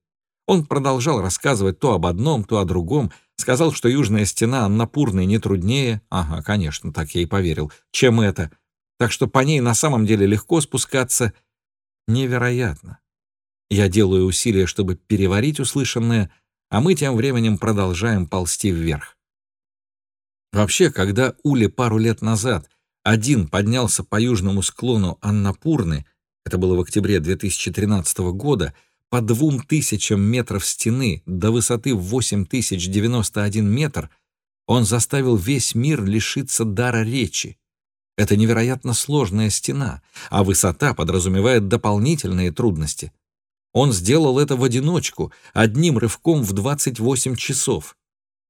Он продолжал рассказывать то об одном, то о другом, сказал, что южная стена Аннапурной не труднее, ага, конечно, так я и поверил, чем это, так что по ней на самом деле легко спускаться. Невероятно. Я делаю усилия, чтобы переварить услышанное, а мы тем временем продолжаем ползти вверх. Вообще, когда Ули пару лет назад один поднялся по южному склону Аннапурны, это было в октябре 2013 года, по двум тысячам метров стены до высоты в 8091 метр, он заставил весь мир лишиться дара речи. Это невероятно сложная стена, а высота подразумевает дополнительные трудности. Он сделал это в одиночку, одним рывком в 28 часов.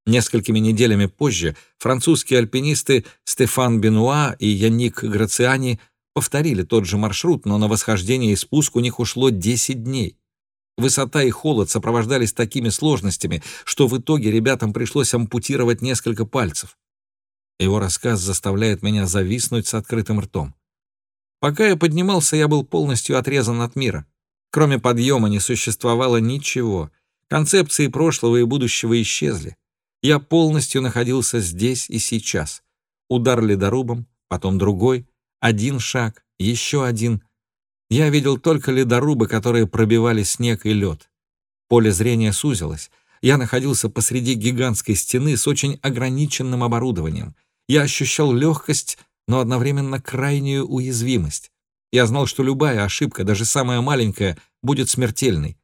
Несколькими неделями позже французские альпинисты Стефан Бенуа и Яник Грациани повторили тот же маршрут, но на восхождение и спуск у них ушло 10 дней. Высота и холод сопровождались такими сложностями, что в итоге ребятам пришлось ампутировать несколько пальцев. Его рассказ заставляет меня зависнуть с открытым ртом. Пока я поднимался, я был полностью отрезан от мира. Кроме подъема не существовало ничего. Концепции прошлого и будущего исчезли. Я полностью находился здесь и сейчас. Удар ледорубом, потом другой, один шаг, еще один. Я видел только ледорубы, которые пробивали снег и лед. Поле зрения сузилось. Я находился посреди гигантской стены с очень ограниченным оборудованием. Я ощущал легкость, но одновременно крайнюю уязвимость. Я знал, что любая ошибка, даже самая маленькая, будет смертельной.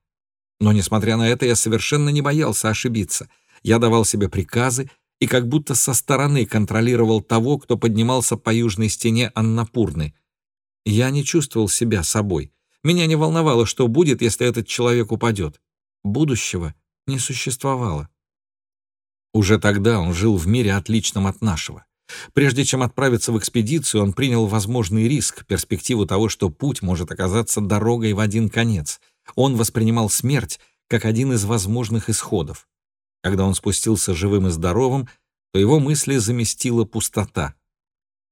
Но, несмотря на это, я совершенно не боялся ошибиться — я давал себе приказы и как будто со стороны контролировал того, кто поднимался по южной стене Аннапурны. Я не чувствовал себя собой. Меня не волновало, что будет, если этот человек упадет. Будущего не существовало. Уже тогда он жил в мире, отличном от нашего. Прежде чем отправиться в экспедицию, он принял возможный риск, перспективу того, что путь может оказаться дорогой в один конец. Он воспринимал смерть как один из возможных исходов. Когда он спустился живым и здоровым, то его мысли заместила пустота.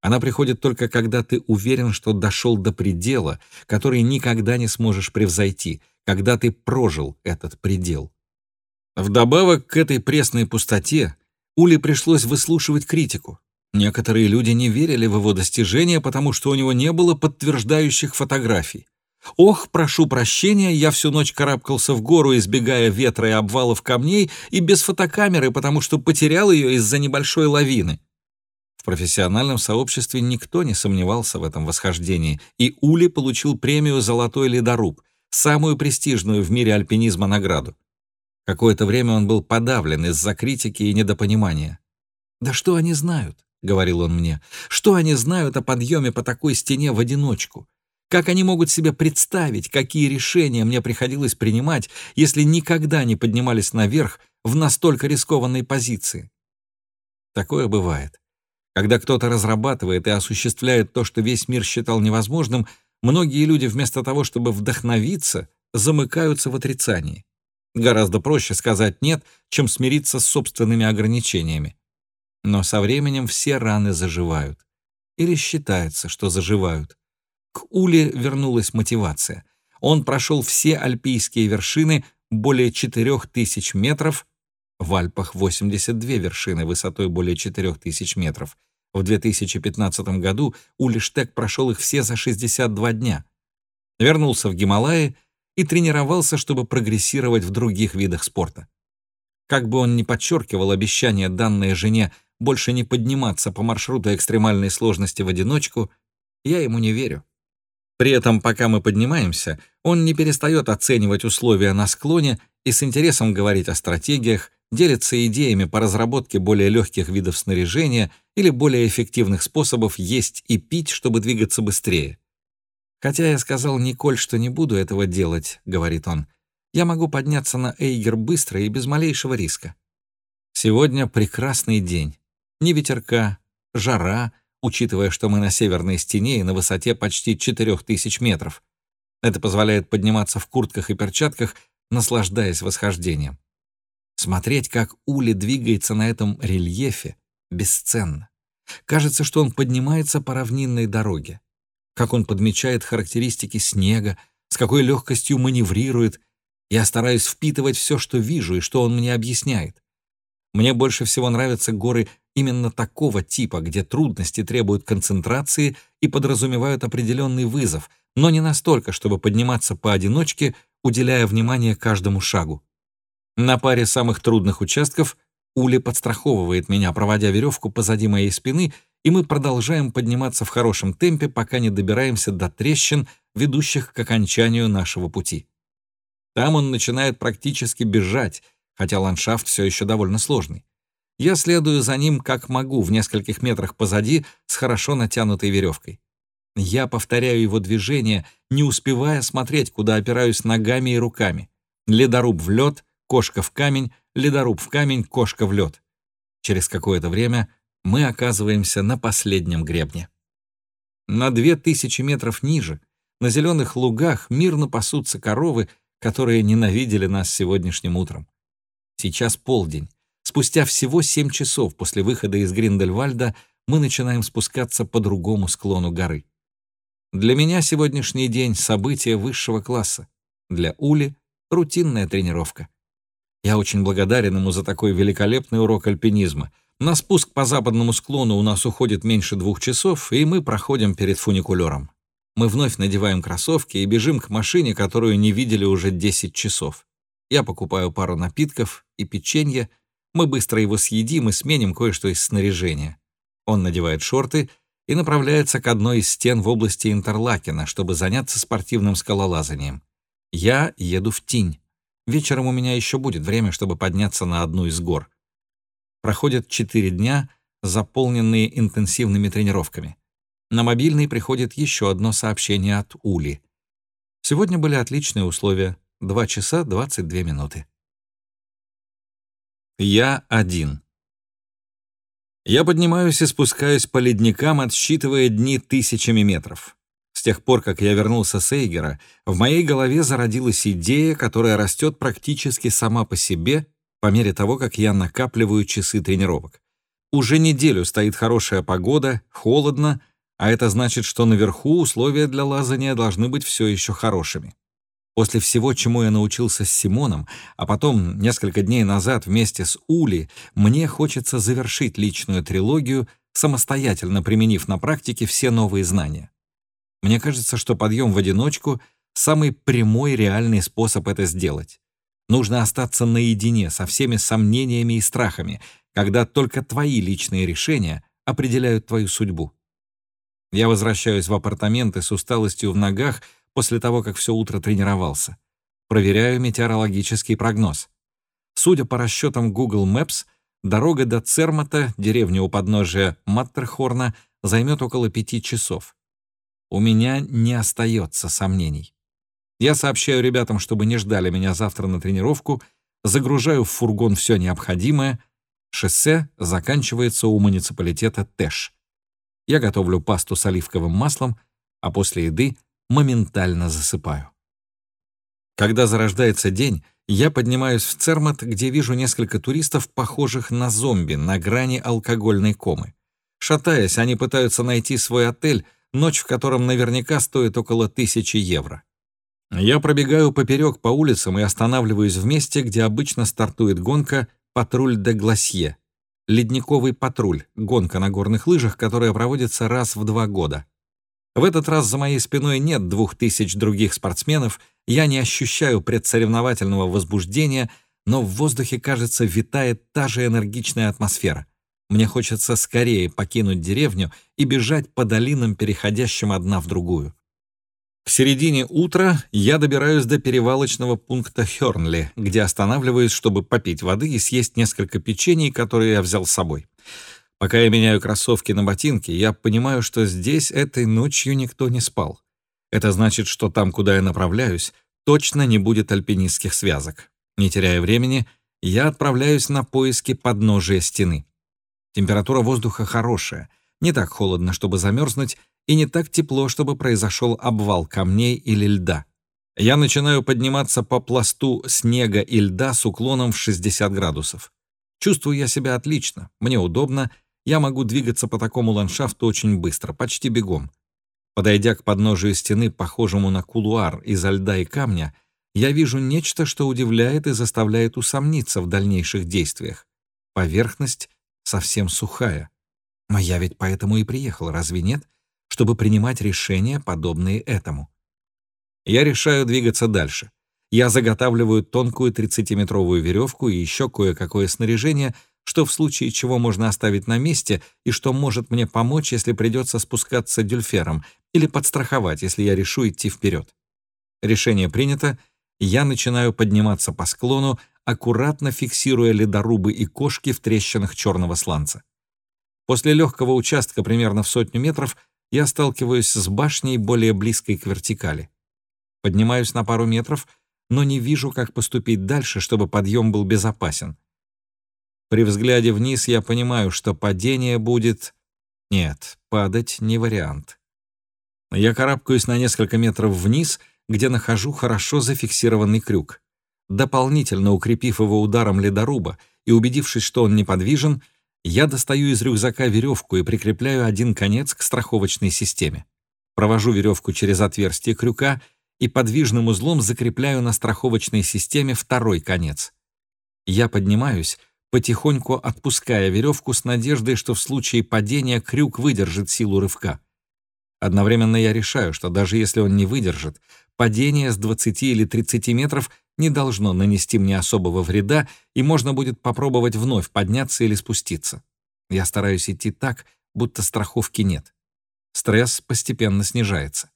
Она приходит только когда ты уверен, что дошел до предела, который никогда не сможешь превзойти, когда ты прожил этот предел. Вдобавок к этой пресной пустоте Ули пришлось выслушивать критику. Некоторые люди не верили в его достижения, потому что у него не было подтверждающих фотографий. Ох, прошу прощения, я всю ночь карабкался в гору, избегая ветра и обвалов камней, и без фотокамеры, потому что потерял ее из-за небольшой лавины. В профессиональном сообществе никто не сомневался в этом восхождении, и Ули получил премию «Золотой ледоруб», самую престижную в мире альпинизма награду. Какое-то время он был подавлен из-за критики и недопонимания. «Да что они знают?» — говорил он мне. «Что они знают о подъеме по такой стене в одиночку? Как они могут себе представить, какие решения мне приходилось принимать, если никогда не поднимались наверх в настолько рискованной позиции? Такое бывает. Когда кто-то разрабатывает и осуществляет то, что весь мир считал невозможным, многие люди вместо того, чтобы вдохновиться, замыкаются в отрицании. Гораздо проще сказать «нет», чем смириться с собственными ограничениями. Но со временем все раны заживают. Или считается, что заживают. К Уле вернулась мотивация. Он прошел все альпийские вершины более 4000 метров, в Альпах 82 вершины высотой более 4000 метров. В 2015 году Улиштек прошел их все за 62 дня. Вернулся в Гималаи и тренировался, чтобы прогрессировать в других видах спорта. Как бы он ни подчеркивал обещание данной жене больше не подниматься по маршруту экстремальной сложности в одиночку, я ему не верю. При этом, пока мы поднимаемся, он не перестает оценивать условия на склоне и с интересом говорить о стратегиях, делится идеями по разработке более легких видов снаряжения или более эффективных способов есть и пить, чтобы двигаться быстрее. «Хотя я сказал Николь, что не буду этого делать», — говорит он, «я могу подняться на Эйгер быстро и без малейшего риска. Сегодня прекрасный день. Ни ветерка, жара, учитывая, что мы на северной стене и на высоте почти 4000 метров. Это позволяет подниматься в куртках и перчатках, наслаждаясь восхождением. Смотреть, как Ули двигается на этом рельефе, бесценно. Кажется, что он поднимается по равнинной дороге. Как он подмечает характеристики снега, с какой легкостью маневрирует. Я стараюсь впитывать все, что вижу и что он мне объясняет. Мне больше всего нравятся горы именно такого типа, где трудности требуют концентрации и подразумевают определенный вызов, но не настолько, чтобы подниматься поодиночке, уделяя внимание каждому шагу. На паре самых трудных участков Ули подстраховывает меня, проводя веревку позади моей спины, и мы продолжаем подниматься в хорошем темпе, пока не добираемся до трещин, ведущих к окончанию нашего пути. Там он начинает практически бежать, хотя ландшафт все еще довольно сложный. Я следую за ним как могу в нескольких метрах позади с хорошо натянутой веревкой. Я повторяю его движение, не успевая смотреть, куда опираюсь ногами и руками. Ледоруб в лед, кошка в камень, ледоруб в камень, кошка в лед. Через какое-то время мы оказываемся на последнем гребне. На две тысячи метров ниже, на зеленых лугах, мирно пасутся коровы, которые ненавидели нас сегодняшним утром. Сейчас полдень. Спустя всего семь часов после выхода из Гриндельвальда мы начинаем спускаться по другому склону горы. Для меня сегодняшний день — событие высшего класса. Для Ули — рутинная тренировка. Я очень благодарен ему за такой великолепный урок альпинизма. На спуск по западному склону у нас уходит меньше двух часов, и мы проходим перед фуникулером. Мы вновь надеваем кроссовки и бежим к машине, которую не видели уже 10 часов. Я покупаю пару напитков и печенье. Мы быстро его съедим и сменим кое-что из снаряжения. Он надевает шорты и направляется к одной из стен в области Интерлакена, чтобы заняться спортивным скалолазанием. Я еду в Тинь. Вечером у меня еще будет время, чтобы подняться на одну из гор. Проходят четыре дня, заполненные интенсивными тренировками. На мобильный приходит еще одно сообщение от Ули. Сегодня были отличные условия. 2 часа 22 минуты. Я один. Я поднимаюсь и спускаюсь по ледникам, отсчитывая дни тысячами метров. С тех пор, как я вернулся с Эйгера, в моей голове зародилась идея, которая растет практически сама по себе по мере того, как я накапливаю часы тренировок. Уже неделю стоит хорошая погода, холодно, а это значит, что наверху условия для лазания должны быть все еще хорошими. После всего, чему я научился с Симоном, а потом несколько дней назад вместе с Ули, мне хочется завершить личную трилогию, самостоятельно применив на практике все новые знания. Мне кажется, что подъем в одиночку — самый прямой реальный способ это сделать. Нужно остаться наедине со всеми сомнениями и страхами, когда только твои личные решения определяют твою судьбу. Я возвращаюсь в апартаменты с усталостью в ногах после того, как все утро тренировался. Проверяю метеорологический прогноз. Судя по расчетам Google Maps, дорога до Цермата, деревни у подножия Маттерхорна, займет около пяти часов. У меня не остается сомнений. Я сообщаю ребятам, чтобы не ждали меня завтра на тренировку, загружаю в фургон все необходимое. Шоссе заканчивается у муниципалитета Тэш. Я готовлю пасту с оливковым маслом, а после еды моментально засыпаю. Когда зарождается день, я поднимаюсь в Цермат, где вижу несколько туристов, похожих на зомби, на грани алкогольной комы. Шатаясь, они пытаются найти свой отель, ночь в котором наверняка стоит около тысячи евро. Я пробегаю поперек по улицам и останавливаюсь в месте, где обычно стартует гонка «Патруль де Гласье». Ледниковый патруль, гонка на горных лыжах, которая проводится раз в два года. В этот раз за моей спиной нет двух тысяч других спортсменов, я не ощущаю предсоревновательного возбуждения, но в воздухе, кажется, витает та же энергичная атмосфера. Мне хочется скорее покинуть деревню и бежать по долинам, переходящим одна в другую. К середине утра я добираюсь до перевалочного пункта Хёрнли, где останавливаюсь, чтобы попить воды и съесть несколько печений, которые я взял с собой. Пока я меняю кроссовки на ботинки, я понимаю, что здесь этой ночью никто не спал. Это значит, что там, куда я направляюсь, точно не будет альпинистских связок. Не теряя времени, я отправляюсь на поиски подножия стены. Температура воздуха хорошая, не так холодно, чтобы замерзнуть, и не так тепло, чтобы произошел обвал камней или льда. Я начинаю подниматься по пласту снега и льда с уклоном в 60 градусов. Чувствую я себя отлично, мне удобно, я могу двигаться по такому ландшафту очень быстро, почти бегом. Подойдя к подножию стены, похожему на кулуар из льда и камня, я вижу нечто, что удивляет и заставляет усомниться в дальнейших действиях. Поверхность совсем сухая. Но я ведь поэтому и приехал, разве нет? Чтобы принимать решения, подобные этому. Я решаю двигаться дальше. Я заготавливаю тонкую 30-метровую веревку и еще кое-какое снаряжение, что в случае чего можно оставить на месте и что может мне помочь, если придется спускаться дюльфером или подстраховать, если я решу идти вперед. Решение принято, я начинаю подниматься по склону, аккуратно фиксируя ледорубы и кошки в трещинах черного сланца. После легкого участка примерно в сотню метров я сталкиваюсь с башней, более близкой к вертикали. Поднимаюсь на пару метров, но не вижу, как поступить дальше, чтобы подъем был безопасен. При взгляде вниз я понимаю, что падение будет... Нет, падать не вариант. Я карабкаюсь на несколько метров вниз, где нахожу хорошо зафиксированный крюк. Дополнительно укрепив его ударом ледоруба и убедившись, что он неподвижен, я достаю из рюкзака веревку и прикрепляю один конец к страховочной системе. Провожу веревку через отверстие крюка и подвижным узлом закрепляю на страховочной системе второй конец. Я поднимаюсь, потихоньку отпуская веревку с надеждой, что в случае падения крюк выдержит силу рывка. Одновременно я решаю, что даже если он не выдержит, падение с 20 или 30 метров не должно нанести мне особого вреда, и можно будет попробовать вновь подняться или спуститься. Я стараюсь идти так, будто страховки нет. Стресс постепенно снижается.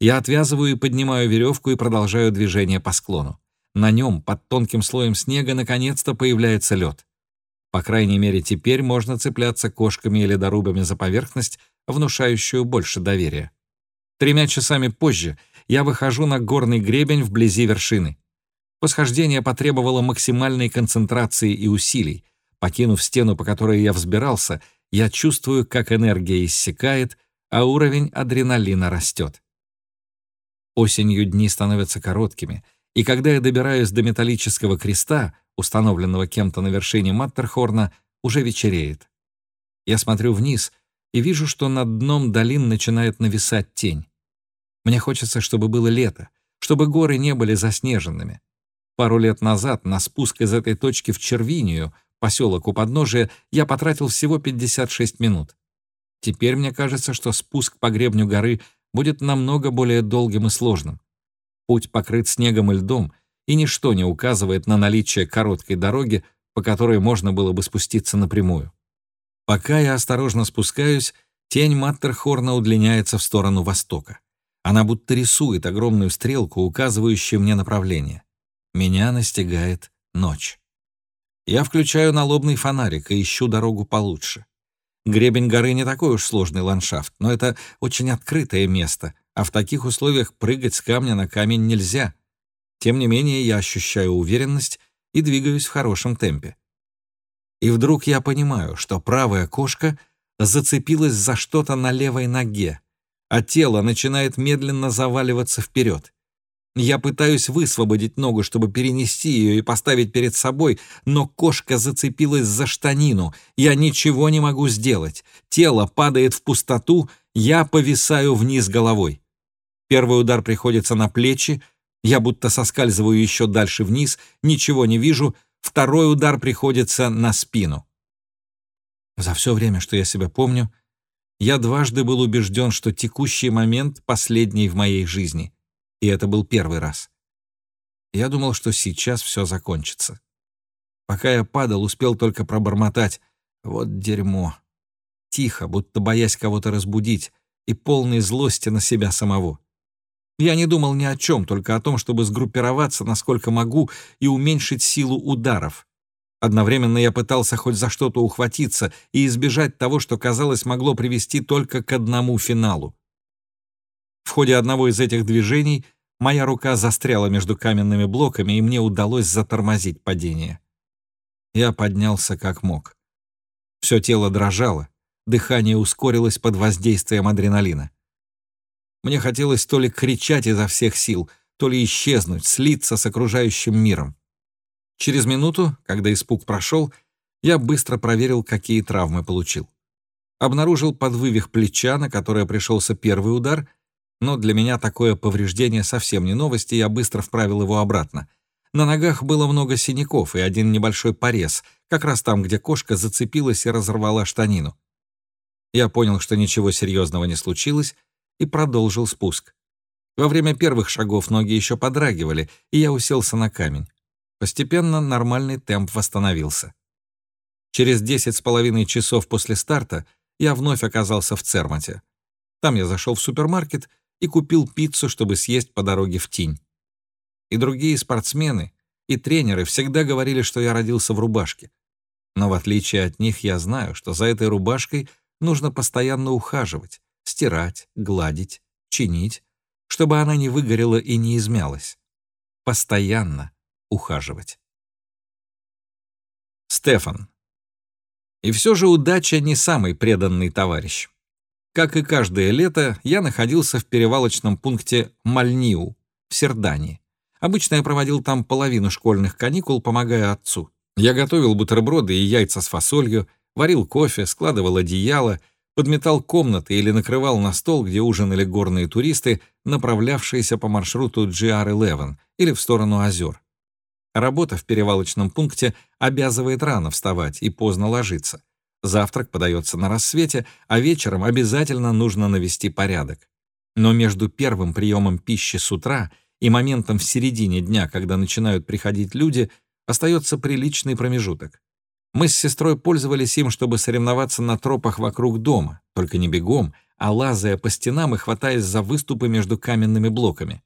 Я отвязываю и поднимаю веревку и продолжаю движение по склону. На нем, под тонким слоем снега, наконец-то появляется лед. По крайней мере, теперь можно цепляться кошками или дорубами за поверхность, внушающую больше доверия. Тремя часами позже я выхожу на горный гребень вблизи вершины. Восхождение потребовало максимальной концентрации и усилий. Покинув стену, по которой я взбирался, я чувствую, как энергия иссякает, а уровень адреналина растет. Осенью дни становятся короткими, и когда я добираюсь до металлического креста, установленного кем-то на вершине Маттерхорна, уже вечереет. Я смотрю вниз и вижу, что над дном долин начинает нависать тень. Мне хочется, чтобы было лето, чтобы горы не были заснеженными. Пару лет назад на спуск из этой точки в Червинию, поселок у подножия, я потратил всего 56 минут. Теперь мне кажется, что спуск по гребню горы будет намного более долгим и сложным. Путь покрыт снегом и льдом, и ничто не указывает на наличие короткой дороги, по которой можно было бы спуститься напрямую. Пока я осторожно спускаюсь, тень Маттерхорна удлиняется в сторону востока. Она будто рисует огромную стрелку, указывающую мне направление. Меня настигает ночь. Я включаю налобный фонарик и ищу дорогу получше. Гребень горы не такой уж сложный ландшафт, но это очень открытое место, а в таких условиях прыгать с камня на камень нельзя. Тем не менее, я ощущаю уверенность и двигаюсь в хорошем темпе. И вдруг я понимаю, что правая кошка зацепилась за что-то на левой ноге, а тело начинает медленно заваливаться вперед. Я пытаюсь высвободить ногу, чтобы перенести ее и поставить перед собой, но кошка зацепилась за штанину. Я ничего не могу сделать. Тело падает в пустоту, я повисаю вниз головой. Первый удар приходится на плечи, я будто соскальзываю еще дальше вниз, ничего не вижу. Второй удар приходится на спину. За все время, что я себя помню, я дважды был убежден, что текущий момент последний в моей жизни. И это был первый раз. Я думал, что сейчас все закончится. Пока я падал, успел только пробормотать «Вот дерьмо». Тихо, будто боясь кого-то разбудить, и полной злости на себя самого. Я не думал ни о чем, только о том, чтобы сгруппироваться, насколько могу, и уменьшить силу ударов. Одновременно я пытался хоть за что-то ухватиться и избежать того, что, казалось, могло привести только к одному финалу. В ходе одного из этих движений моя рука застряла между каменными блоками, и мне удалось затормозить падение. Я поднялся как мог. Все тело дрожало, дыхание ускорилось под воздействием адреналина. Мне хотелось то ли кричать изо всех сил, то ли исчезнуть, слиться с окружающим миром. Через минуту, когда испуг прошел, я быстро проверил, какие травмы получил. Обнаружил подвывих плеча, на которое пришелся первый удар, но для меня такое повреждение совсем не новость, и я быстро вправил его обратно. На ногах было много синяков и один небольшой порез, как раз там, где кошка зацепилась и разорвала штанину. Я понял, что ничего серьезного не случилось, и продолжил спуск. Во время первых шагов ноги еще подрагивали, и я уселся на камень. Постепенно нормальный темп восстановился. Через десять с половиной часов после старта я вновь оказался в Цермате. Там я зашел в супермаркет и купил пиццу, чтобы съесть по дороге в тень. И другие спортсмены, и тренеры всегда говорили, что я родился в рубашке. Но в отличие от них я знаю, что за этой рубашкой нужно постоянно ухаживать, стирать, гладить, чинить, чтобы она не выгорела и не измялась. Постоянно ухаживать. Стефан. И все же удача не самый преданный товарищ. Как и каждое лето, я находился в перевалочном пункте Мальниу в Сердане. Обычно я проводил там половину школьных каникул, помогая отцу. Я готовил бутерброды и яйца с фасолью, варил кофе, складывал одеяло, подметал комнаты или накрывал на стол, где ужинали горные туристы, направлявшиеся по маршруту GR-11 или в сторону озер. Работа в перевалочном пункте обязывает рано вставать и поздно ложиться. Завтрак подается на рассвете, а вечером обязательно нужно навести порядок. Но между первым приемом пищи с утра и моментом в середине дня, когда начинают приходить люди, остается приличный промежуток. Мы с сестрой пользовались им, чтобы соревноваться на тропах вокруг дома, только не бегом, а лазая по стенам и хватаясь за выступы между каменными блоками.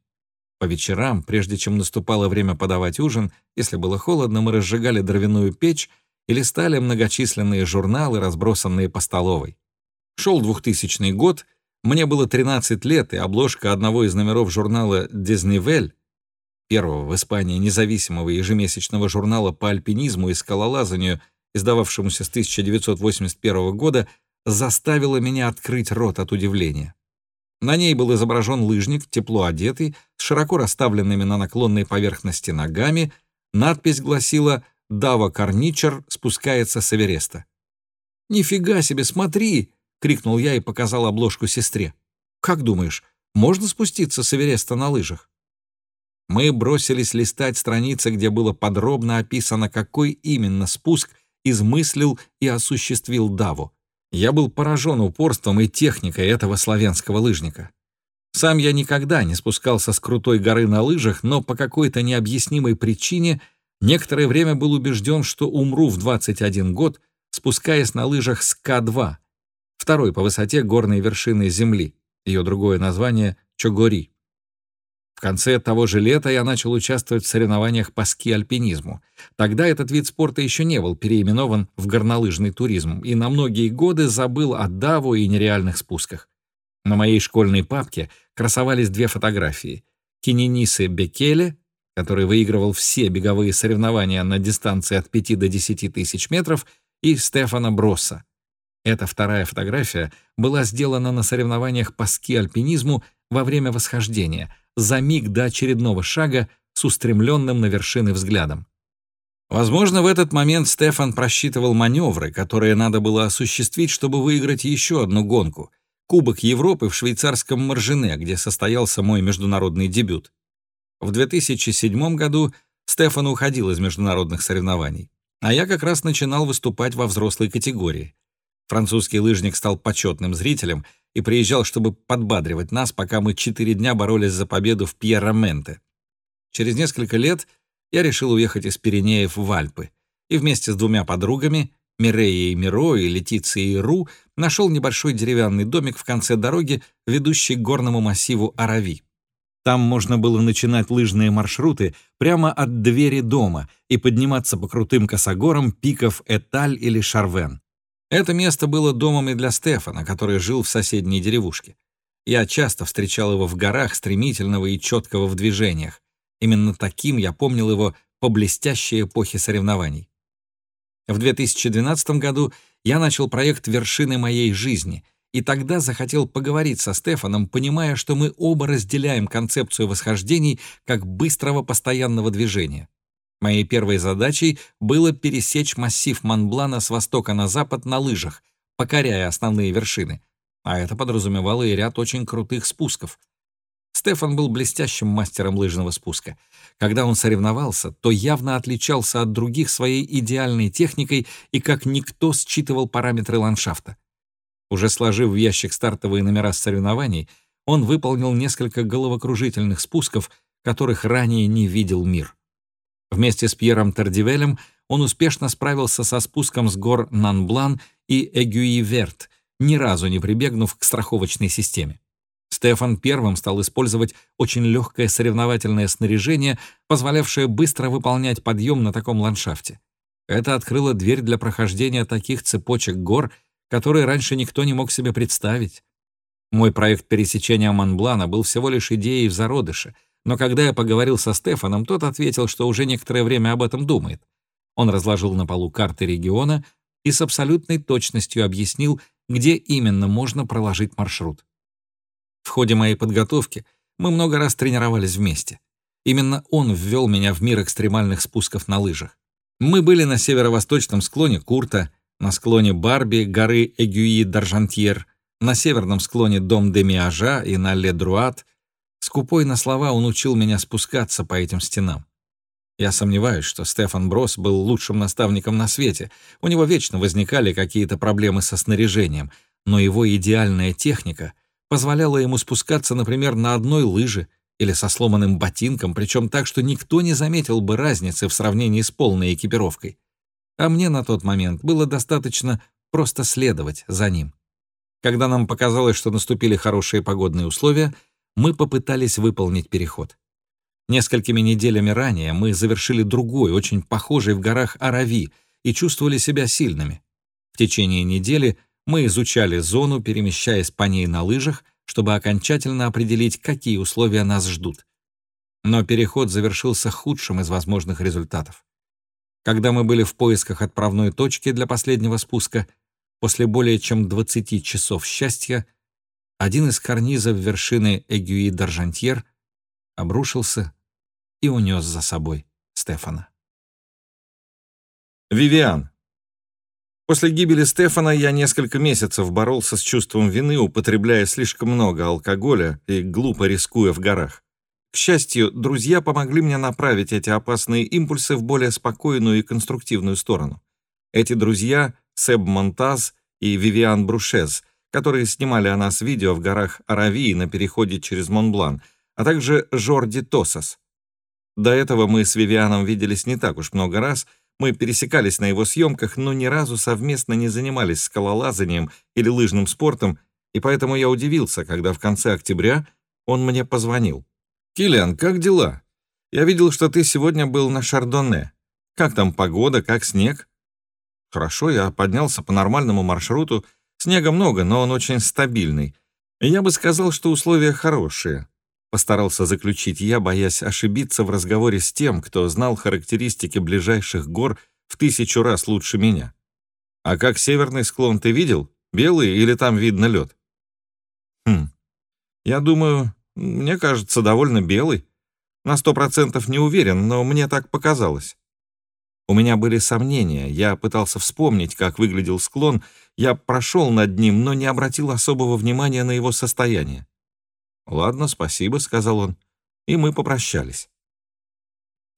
По вечерам, прежде чем наступало время подавать ужин, если было холодно, мы разжигали дровяную печь и листали многочисленные журналы, разбросанные по столовой. Шел 2000 год, мне было 13 лет, и обложка одного из номеров журнала «Дезнивель», первого в Испании независимого ежемесячного журнала по альпинизму и скалолазанию, издававшемуся с 1981 года, заставила меня открыть рот от удивления. На ней был изображен лыжник, тепло одетый, с широко расставленными на наклонной поверхности ногами. Надпись гласила «Дава Карничер спускается с Эвереста». «Нифига себе, смотри!» — крикнул я и показал обложку сестре. «Как думаешь, можно спуститься с Эвереста на лыжах?» Мы бросились листать страницы, где было подробно описано, какой именно спуск измыслил и осуществил Даву. Я был поражен упорством и техникой этого славянского лыжника. Сам я никогда не спускался с крутой горы на лыжах, но по какой-то необъяснимой причине некоторое время был убежден, что умру в 21 год, спускаясь на лыжах с К-2, второй по высоте горной вершины Земли, ее другое название — Чогори. В конце того же лета я начал участвовать в соревнованиях по ски-альпинизму. Тогда этот вид спорта еще не был переименован в горнолыжный туризм и на многие годы забыл о даву и нереальных спусках. На моей школьной папке красовались две фотографии. Киненисы Бекеле, который выигрывал все беговые соревнования на дистанции от 5 до 10 тысяч метров, и Стефана Бросса. Эта вторая фотография была сделана на соревнованиях по ски-альпинизму во время восхождения — за миг до очередного шага с устремленным на вершины взглядом. Возможно, в этот момент Стефан просчитывал маневры, которые надо было осуществить, чтобы выиграть еще одну гонку — Кубок Европы в швейцарском Маржине, где состоялся мой международный дебют. В 2007 году Стефан уходил из международных соревнований, а я как раз начинал выступать во взрослой категории. Французский лыжник стал почетным зрителем и приезжал, чтобы подбадривать нас, пока мы четыре дня боролись за победу в Пьерраменте. Через несколько лет я решил уехать из Пиренеев в Альпы и вместе с двумя подругами, Миреей Миро и Летицией Ру, нашел небольшой деревянный домик в конце дороги, ведущий к горному массиву Арави. Там можно было начинать лыжные маршруты прямо от двери дома и подниматься по крутым косогорам пиков Эталь или Шарвен. Это место было домом и для Стефана, который жил в соседней деревушке. Я часто встречал его в горах, стремительного и четкого в движениях. Именно таким я помнил его по блестящей эпохе соревнований. В 2012 году я начал проект «Вершины моей жизни», и тогда захотел поговорить со Стефаном, понимая, что мы оба разделяем концепцию восхождений как быстрого постоянного движения. Моей первой задачей было пересечь массив Монблана с востока на запад на лыжах, покоряя основные вершины, а это подразумевало и ряд очень крутых спусков. Стефан был блестящим мастером лыжного спуска. Когда он соревновался, то явно отличался от других своей идеальной техникой и как никто считывал параметры ландшафта. Уже сложив в ящик стартовые номера соревнований, он выполнил несколько головокружительных спусков, которых ранее не видел мир. Вместе с Пьером Тардивелем он успешно справился со спуском с гор Нанблан и Эгюи-Верт, ни разу не прибегнув к страховочной системе. Стефан первым стал использовать очень легкое соревновательное снаряжение, позволявшее быстро выполнять подъем на таком ландшафте. Это открыло дверь для прохождения таких цепочек гор — которые раньше никто не мог себе представить. Мой проект пересечения Монблана был всего лишь идеей в зародыше, но когда я поговорил со Стефаном, тот ответил, что уже некоторое время об этом думает. Он разложил на полу карты региона и с абсолютной точностью объяснил, где именно можно проложить маршрут. В ходе моей подготовки мы много раз тренировались вместе. Именно он ввел меня в мир экстремальных спусков на лыжах. Мы были на северо-восточном склоне Курта, на склоне Барби горы Эгюи-Даржантьер, на северном склоне Дом де Миажа и на Ле-Друат. Скупой на слова он учил меня спускаться по этим стенам. Я сомневаюсь, что Стефан Брос был лучшим наставником на свете. У него вечно возникали какие-то проблемы со снаряжением, но его идеальная техника позволяла ему спускаться, например, на одной лыже или со сломанным ботинком, причем так, что никто не заметил бы разницы в сравнении с полной экипировкой а мне на тот момент было достаточно просто следовать за ним. Когда нам показалось, что наступили хорошие погодные условия, мы попытались выполнить переход. Несколькими неделями ранее мы завершили другой, очень похожий в горах Арави, и чувствовали себя сильными. В течение недели мы изучали зону, перемещаясь по ней на лыжах, чтобы окончательно определить, какие условия нас ждут. Но переход завершился худшим из возможных результатов. Когда мы были в поисках отправной точки для последнего спуска, после более чем 20 часов счастья, один из карнизов вершины Эгюи Даржантьер обрушился и унес за собой Стефана. Вивиан. После гибели Стефана я несколько месяцев боролся с чувством вины, употребляя слишком много алкоголя и глупо рискуя в горах. К счастью, друзья помогли мне направить эти опасные импульсы в более спокойную и конструктивную сторону. Эти друзья — Себ Монтаз и Вивиан Брушез, которые снимали о нас видео в горах Аравии на переходе через Монблан, а также Жорди Тосас. До этого мы с Вивианом виделись не так уж много раз, мы пересекались на его съемках, но ни разу совместно не занимались скалолазанием или лыжным спортом, и поэтому я удивился, когда в конце октября он мне позвонил. «Киллиан, как дела? Я видел, что ты сегодня был на Шардоне. Как там погода, как снег?» «Хорошо, я поднялся по нормальному маршруту. Снега много, но он очень стабильный. Я бы сказал, что условия хорошие», — постарался заключить я, боясь ошибиться в разговоре с тем, кто знал характеристики ближайших гор в тысячу раз лучше меня. «А как северный склон ты видел? Белый или там видно лед?» «Хм, я думаю, мне кажется, довольно белый. На сто процентов не уверен, но мне так показалось. У меня были сомнения, я пытался вспомнить, как выглядел склон, я прошел над ним, но не обратил особого внимания на его состояние. «Ладно, спасибо», — сказал он, и мы попрощались.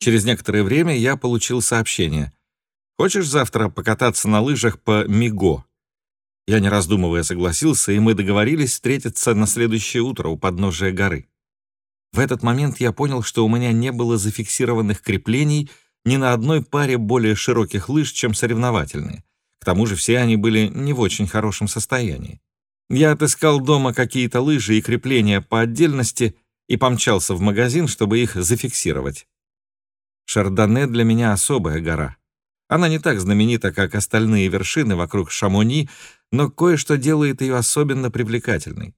Через некоторое время я получил сообщение. «Хочешь завтра покататься на лыжах по Миго?» Я, не раздумывая, согласился, и мы договорились встретиться на следующее утро у подножия горы. В этот момент я понял, что у меня не было зафиксированных креплений ни на одной паре более широких лыж, чем соревновательные. К тому же все они были не в очень хорошем состоянии. Я отыскал дома какие-то лыжи и крепления по отдельности и помчался в магазин, чтобы их зафиксировать. Шардоне для меня особая гора. Она не так знаменита, как остальные вершины вокруг Шамони, но кое-что делает ее особенно привлекательной.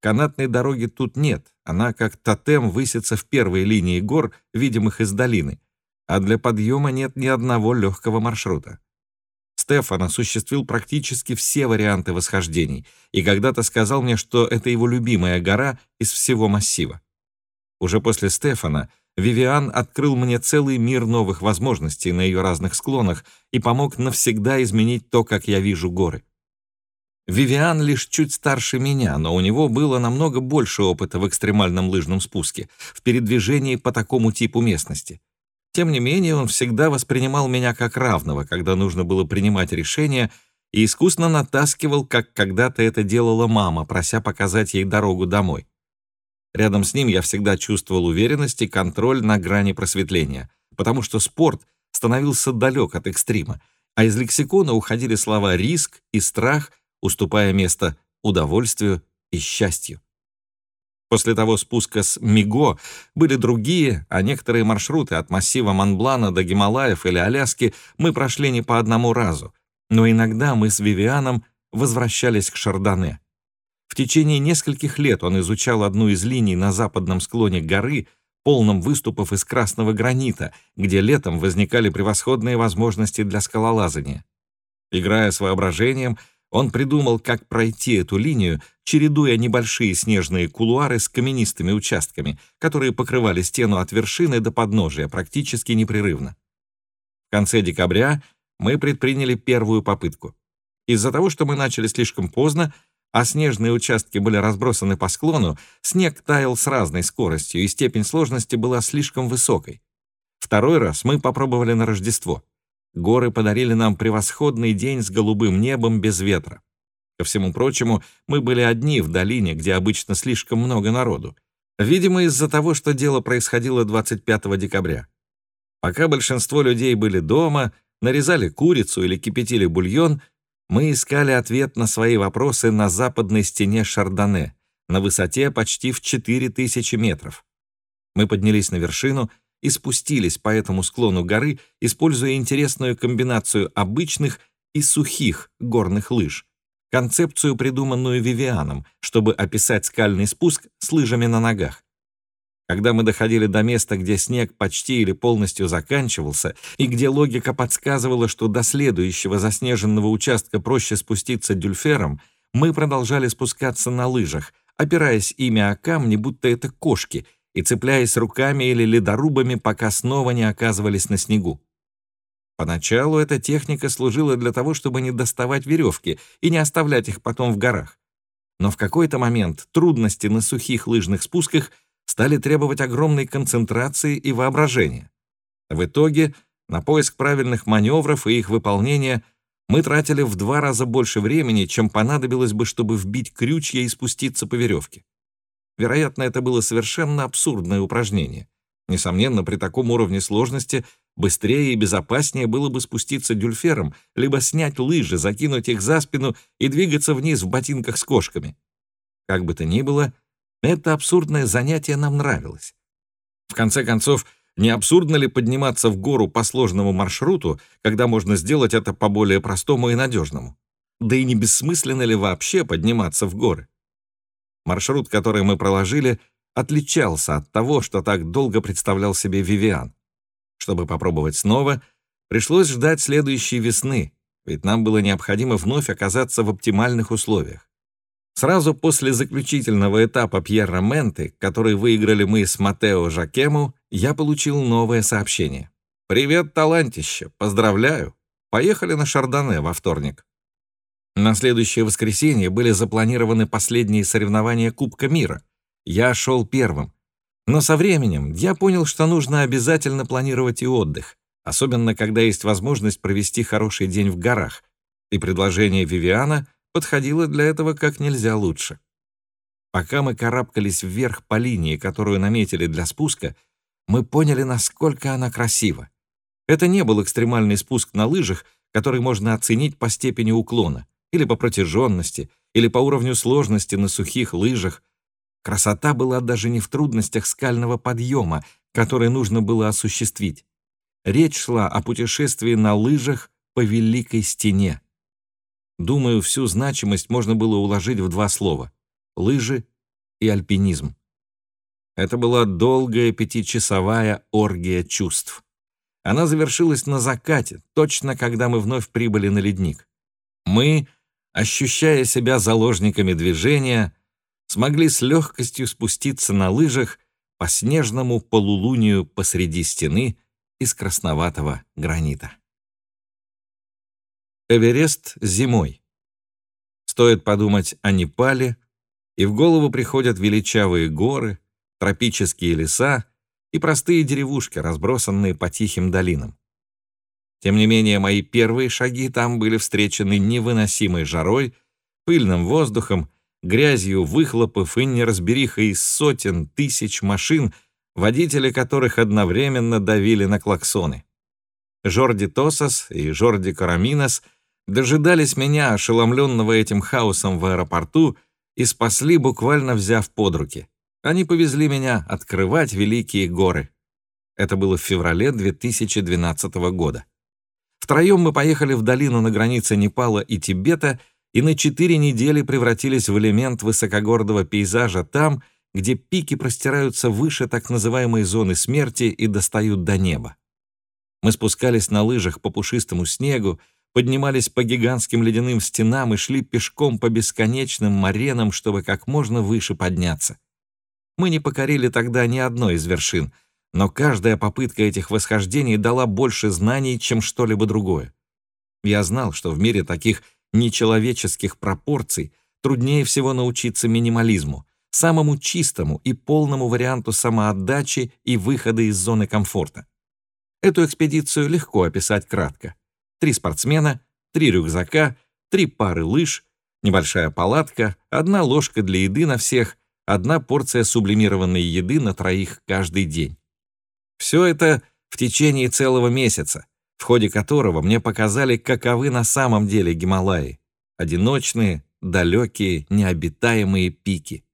Канатной дороги тут нет, она как тотем высится в первой линии гор, видимых из долины, а для подъема нет ни одного легкого маршрута. Стефан осуществил практически все варианты восхождений и когда-то сказал мне, что это его любимая гора из всего массива. Уже после Стефана Вивиан открыл мне целый мир новых возможностей на ее разных склонах и помог навсегда изменить то, как я вижу горы. Вивиан лишь чуть старше меня, но у него было намного больше опыта в экстремальном лыжном спуске, в передвижении по такому типу местности. Тем не менее, он всегда воспринимал меня как равного, когда нужно было принимать решения, и искусно натаскивал, как когда-то это делала мама, прося показать ей дорогу домой. Рядом с ним я всегда чувствовал уверенность и контроль на грани просветления, потому что спорт становился далек от экстрима, а из лексикона уходили слова «риск» и «страх», уступая место удовольствию и счастью. После того спуска с Миго были другие, а некоторые маршруты от массива Монблана до Гималаев или Аляски мы прошли не по одному разу, но иногда мы с Вивианом возвращались к Шардоне. В течение нескольких лет он изучал одну из линий на западном склоне горы, полном выступов из красного гранита, где летом возникали превосходные возможности для скалолазания. Играя с воображением, он придумал, как пройти эту линию, чередуя небольшие снежные кулуары с каменистыми участками, которые покрывали стену от вершины до подножия практически непрерывно. В конце декабря мы предприняли первую попытку. Из-за того, что мы начали слишком поздно, а снежные участки были разбросаны по склону, снег таял с разной скоростью, и степень сложности была слишком высокой. Второй раз мы попробовали на Рождество. Горы подарили нам превосходный день с голубым небом без ветра. Ко всему прочему, мы были одни в долине, где обычно слишком много народу. Видимо, из-за того, что дело происходило 25 декабря. Пока большинство людей были дома, нарезали курицу или кипятили бульон, мы искали ответ на свои вопросы на западной стене Шардоне, на высоте почти в 4000 метров. Мы поднялись на вершину и спустились по этому склону горы, используя интересную комбинацию обычных и сухих горных лыж, концепцию, придуманную Вивианом, чтобы описать скальный спуск с лыжами на ногах. Когда мы доходили до места, где снег почти или полностью заканчивался, и где логика подсказывала, что до следующего заснеженного участка проще спуститься дюльфером, мы продолжали спускаться на лыжах, опираясь ими о камни, будто это кошки, и цепляясь руками или ледорубами, пока снова не оказывались на снегу. Поначалу эта техника служила для того, чтобы не доставать веревки и не оставлять их потом в горах. Но в какой-то момент трудности на сухих лыжных спусках стали требовать огромной концентрации и воображения. В итоге на поиск правильных маневров и их выполнения мы тратили в два раза больше времени, чем понадобилось бы, чтобы вбить крючья и спуститься по веревке. Вероятно, это было совершенно абсурдное упражнение. Несомненно, при таком уровне сложности быстрее и безопаснее было бы спуститься дюльфером, либо снять лыжи, закинуть их за спину и двигаться вниз в ботинках с кошками. Как бы то ни было, это абсурдное занятие нам нравилось. В конце концов, не абсурдно ли подниматься в гору по сложному маршруту, когда можно сделать это по более простому и надежному? Да и не бессмысленно ли вообще подниматься в горы? Маршрут, который мы проложили, отличался от того, что так долго представлял себе Вивиан. Чтобы попробовать снова, пришлось ждать следующей весны, ведь нам было необходимо вновь оказаться в оптимальных условиях. Сразу после заключительного этапа Пьерра Менты, который выиграли мы с Матео Жакему, я получил новое сообщение. «Привет, талантище! Поздравляю! Поехали на Шардоне во вторник». На следующее воскресенье были запланированы последние соревнования Кубка мира. Я шел первым. Но со временем я понял, что нужно обязательно планировать и отдых, особенно когда есть возможность провести хороший день в горах. И предложение Вивиана подходила для этого как нельзя лучше. Пока мы карабкались вверх по линии, которую наметили для спуска, мы поняли, насколько она красива. Это не был экстремальный спуск на лыжах, который можно оценить по степени уклона, или по протяженности, или по уровню сложности на сухих лыжах. Красота была даже не в трудностях скального подъема, который нужно было осуществить. Речь шла о путешествии на лыжах по Великой Стене. Думаю, всю значимость можно было уложить в два слова — лыжи и альпинизм. Это была долгая пятичасовая оргия чувств. Она завершилась на закате, точно когда мы вновь прибыли на ледник. Мы, ощущая себя заложниками движения, смогли с легкостью спуститься на лыжах по снежному полулунию посреди стены из красноватого гранита. Эверест зимой. Стоит подумать о Непале, и в голову приходят величавые горы, тропические леса и простые деревушки, разбросанные по тихим долинам. Тем не менее, мои первые шаги там были встречены невыносимой жарой, пыльным воздухом, грязью выхлопов и неразберихой из сотен тысяч машин, водители которых одновременно давили на клаксоны. Жорди Тосас и Жорди Караминос дожидались меня, ошеломленного этим хаосом в аэропорту, и спасли, буквально взяв под руки. Они повезли меня открывать великие горы. Это было в феврале 2012 года. Втроем мы поехали в долину на границе Непала и Тибета и на четыре недели превратились в элемент высокогорного пейзажа там, где пики простираются выше так называемой зоны смерти и достают до неба. Мы спускались на лыжах по пушистому снегу, поднимались по гигантским ледяным стенам и шли пешком по бесконечным моренам, чтобы как можно выше подняться. Мы не покорили тогда ни одной из вершин, но каждая попытка этих восхождений дала больше знаний, чем что-либо другое. Я знал, что в мире таких нечеловеческих пропорций труднее всего научиться минимализму, самому чистому и полному варианту самоотдачи и выхода из зоны комфорта. Эту экспедицию легко описать кратко. Три спортсмена, три рюкзака, три пары лыж, небольшая палатка, одна ложка для еды на всех, одна порция сублимированной еды на троих каждый день. Все это в течение целого месяца, в ходе которого мне показали, каковы на самом деле Гималаи. Одиночные, далекие, необитаемые пики.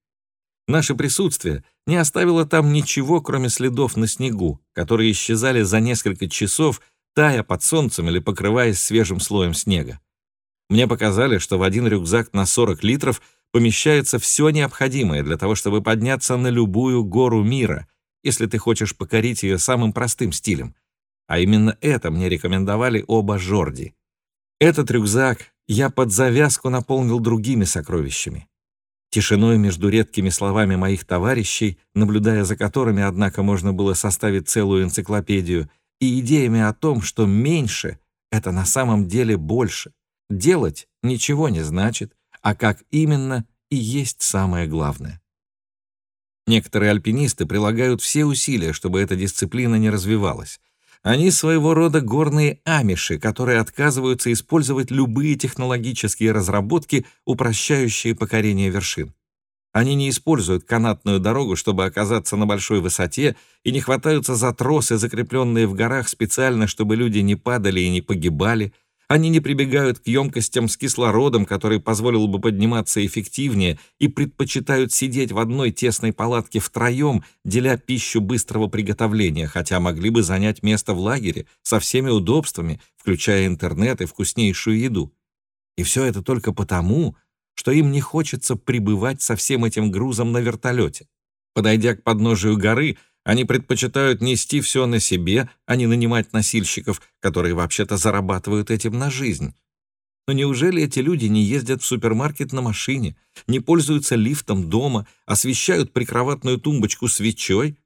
Наше присутствие не оставило там ничего, кроме следов на снегу, которые исчезали за несколько часов, тая под солнцем или покрываясь свежим слоем снега. Мне показали, что в один рюкзак на 40 литров – помещается все необходимое для того, чтобы подняться на любую гору мира, если ты хочешь покорить ее самым простым стилем. А именно это мне рекомендовали оба Жорди. Этот рюкзак я под завязку наполнил другими сокровищами. Тишиной между редкими словами моих товарищей, наблюдая за которыми, однако, можно было составить целую энциклопедию, и идеями о том, что меньше — это на самом деле больше. Делать ничего не значит, а как именно и есть самое главное. Некоторые альпинисты прилагают все усилия, чтобы эта дисциплина не развивалась. Они своего рода горные амиши, которые отказываются использовать любые технологические разработки, упрощающие покорение вершин. Они не используют канатную дорогу, чтобы оказаться на большой высоте, и не хватаются за тросы, закрепленные в горах специально, чтобы люди не падали и не погибали — они не прибегают к емкостям с кислородом, который позволил бы подниматься эффективнее, и предпочитают сидеть в одной тесной палатке втроем, деля пищу быстрого приготовления, хотя могли бы занять место в лагере со всеми удобствами, включая интернет и вкуснейшую еду. И все это только потому, что им не хочется пребывать со всем этим грузом на вертолете. Подойдя к подножию горы, они предпочитают нести все на себе, а не нанимать носильщиков, которые вообще-то зарабатывают этим на жизнь. Но неужели эти люди не ездят в супермаркет на машине, не пользуются лифтом дома, освещают прикроватную тумбочку свечой?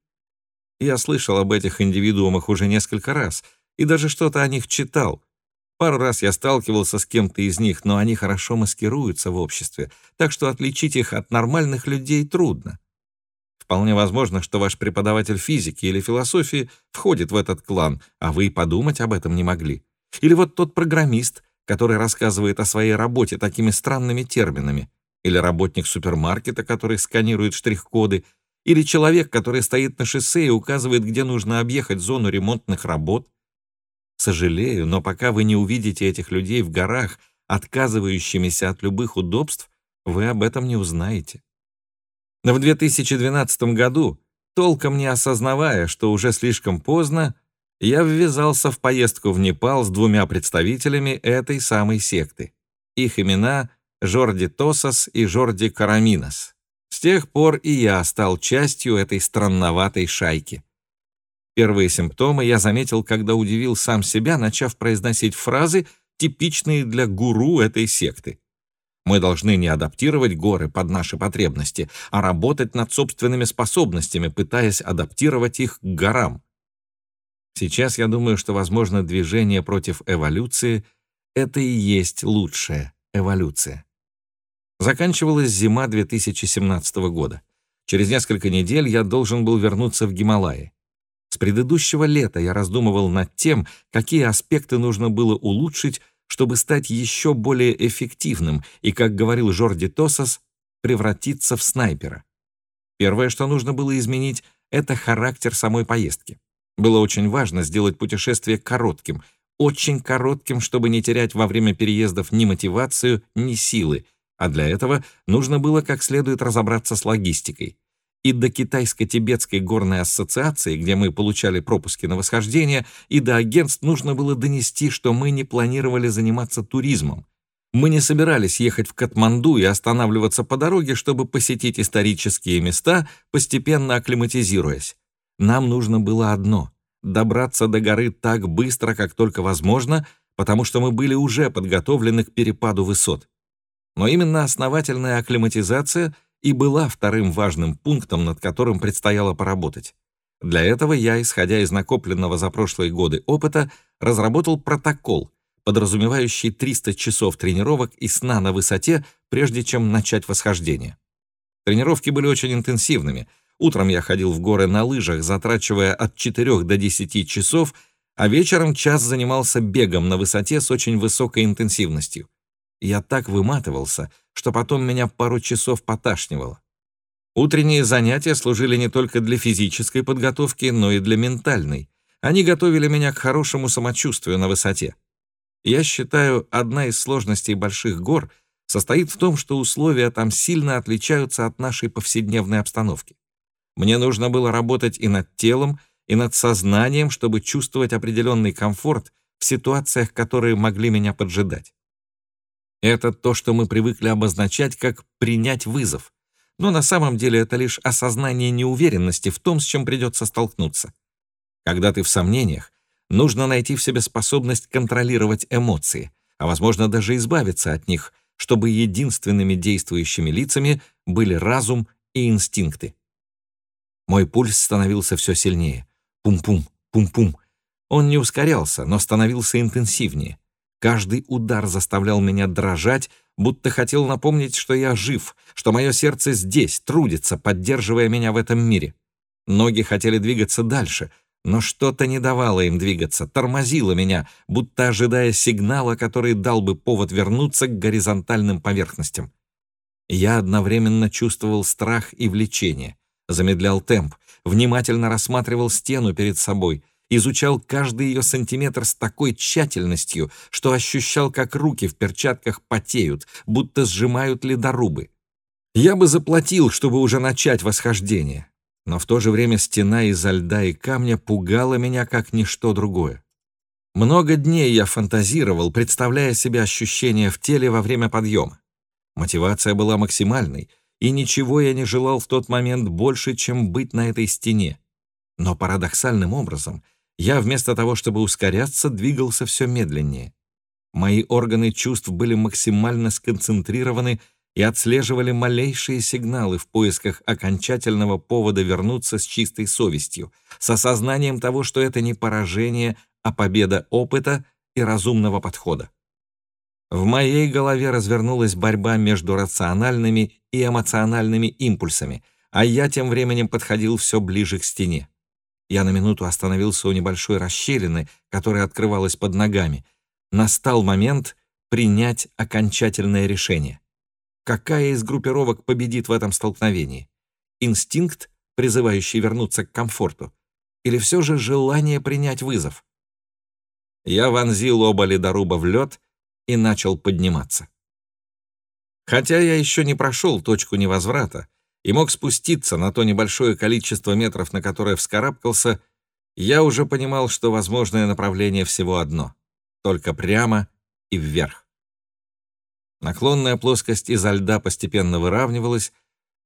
Я слышал об этих индивидуумах уже несколько раз и даже что-то о них читал. Пару раз я сталкивался с кем-то из них, но они хорошо маскируются в обществе, так что отличить их от нормальных людей трудно. Вполне возможно, что ваш преподаватель физики или философии входит в этот клан, а вы и подумать об этом не могли. Или вот тот программист, который рассказывает о своей работе такими странными терминами. Или работник супермаркета, который сканирует штрих-коды. Или человек, который стоит на шоссе и указывает, где нужно объехать зону ремонтных работ. Сожалею, но пока вы не увидите этих людей в горах, отказывающимися от любых удобств, вы об этом не узнаете. В 2012 году, толком не осознавая, что уже слишком поздно, я ввязался в поездку в Непал с двумя представителями этой самой секты. Их имена — Жорди Тосас и Жорди Караминос. С тех пор и я стал частью этой странноватой шайки. Первые симптомы я заметил, когда удивил сам себя, начав произносить фразы, типичные для гуру этой секты. Мы должны не адаптировать горы под наши потребности, а работать над собственными способностями, пытаясь адаптировать их к горам. Сейчас я думаю, что, возможно, движение против эволюции — это и есть лучшая эволюция. Заканчивалась зима 2017 года. Через несколько недель я должен был вернуться в Гималаи. С предыдущего лета я раздумывал над тем, какие аспекты нужно было улучшить, чтобы стать еще более эффективным и, как говорил Жорди Тосас, превратиться в снайпера. Первое, что нужно было изменить, это характер самой поездки. Было очень важно сделать путешествие коротким, очень коротким, чтобы не терять во время переездов ни мотивацию, ни силы, а для этого нужно было как следует разобраться с логистикой. И до Китайско-Тибетской горной ассоциации, где мы получали пропуски на восхождение, и до агентств нужно было донести, что мы не планировали заниматься туризмом. Мы не собирались ехать в Катманду и останавливаться по дороге, чтобы посетить исторические места, постепенно акклиматизируясь. Нам нужно было одно — добраться до горы так быстро, как только возможно, потому что мы были уже подготовлены к перепаду высот. Но именно основательная акклиматизация и была вторым важным пунктом, над которым предстояло поработать. Для этого я, исходя из накопленного за прошлые годы опыта, разработал протокол, подразумевающий 300 часов тренировок и сна на высоте, прежде чем начать восхождение. Тренировки были очень интенсивными — Утром я ходил в горы на лыжах, затрачивая от 4 до 10 часов, а вечером час занимался бегом на высоте с очень высокой интенсивностью. Я так выматывался, что потом меня пару часов поташнивало. Утренние занятия служили не только для физической подготовки, но и для ментальной. Они готовили меня к хорошему самочувствию на высоте. Я считаю, одна из сложностей больших гор состоит в том, что условия там сильно отличаются от нашей повседневной обстановки. Мне нужно было работать и над телом, и над сознанием, чтобы чувствовать определенный комфорт в ситуациях, которые могли меня поджидать. Это то, что мы привыкли обозначать как «принять вызов», но на самом деле это лишь осознание неуверенности в том, с чем придется столкнуться. Когда ты в сомнениях, нужно найти в себе способность контролировать эмоции, а возможно даже избавиться от них, чтобы единственными действующими лицами были разум и инстинкты. Мой пульс становился все сильнее. Пум-пум, пум-пум. Он не ускорялся, но становился интенсивнее. Каждый удар заставлял меня дрожать, будто хотел напомнить, что я жив, что мое сердце здесь, трудится, поддерживая меня в этом мире. Ноги хотели двигаться дальше, но что-то не давало им двигаться, тормозило меня, будто ожидая сигнала, который дал бы повод вернуться к горизонтальным поверхностям. Я одновременно чувствовал страх и влечение замедлял темп, внимательно рассматривал стену перед собой, изучал каждый ее сантиметр с такой тщательностью, что ощущал, как руки в перчатках потеют, будто сжимают ледорубы. Я бы заплатил, чтобы уже начать восхождение, но в то же время стена изо льда и камня пугала меня как ничто другое. Много дней я фантазировал, представляя себе ощущения в теле во время подъема. Мотивация была максимальной — и ничего я не желал в тот момент больше, чем быть на этой стене. Но парадоксальным образом я вместо того, чтобы ускоряться, двигался все медленнее. Мои органы чувств были максимально сконцентрированы и отслеживали малейшие сигналы в поисках окончательного повода вернуться с чистой совестью, с осознанием того, что это не поражение, а победа опыта и разумного подхода. В моей голове развернулась борьба между рациональными и эмоциональными импульсами, а я тем временем подходил все ближе к стене. Я на минуту остановился у небольшой расщелины, которая открывалась под ногами. Настал момент принять окончательное решение. Какая из группировок победит в этом столкновении? Инстинкт, призывающий вернуться к комфорту? Или все же желание принять вызов? Я вонзил оба ледоруба в лед и начал подниматься. Хотя я еще не прошел точку невозврата, и мог спуститься на то небольшое количество метров, на которое вскарабкался, я уже понимал, что возможное направление всего одно — только прямо и вверх. Наклонная плоскость изо льда постепенно выравнивалась,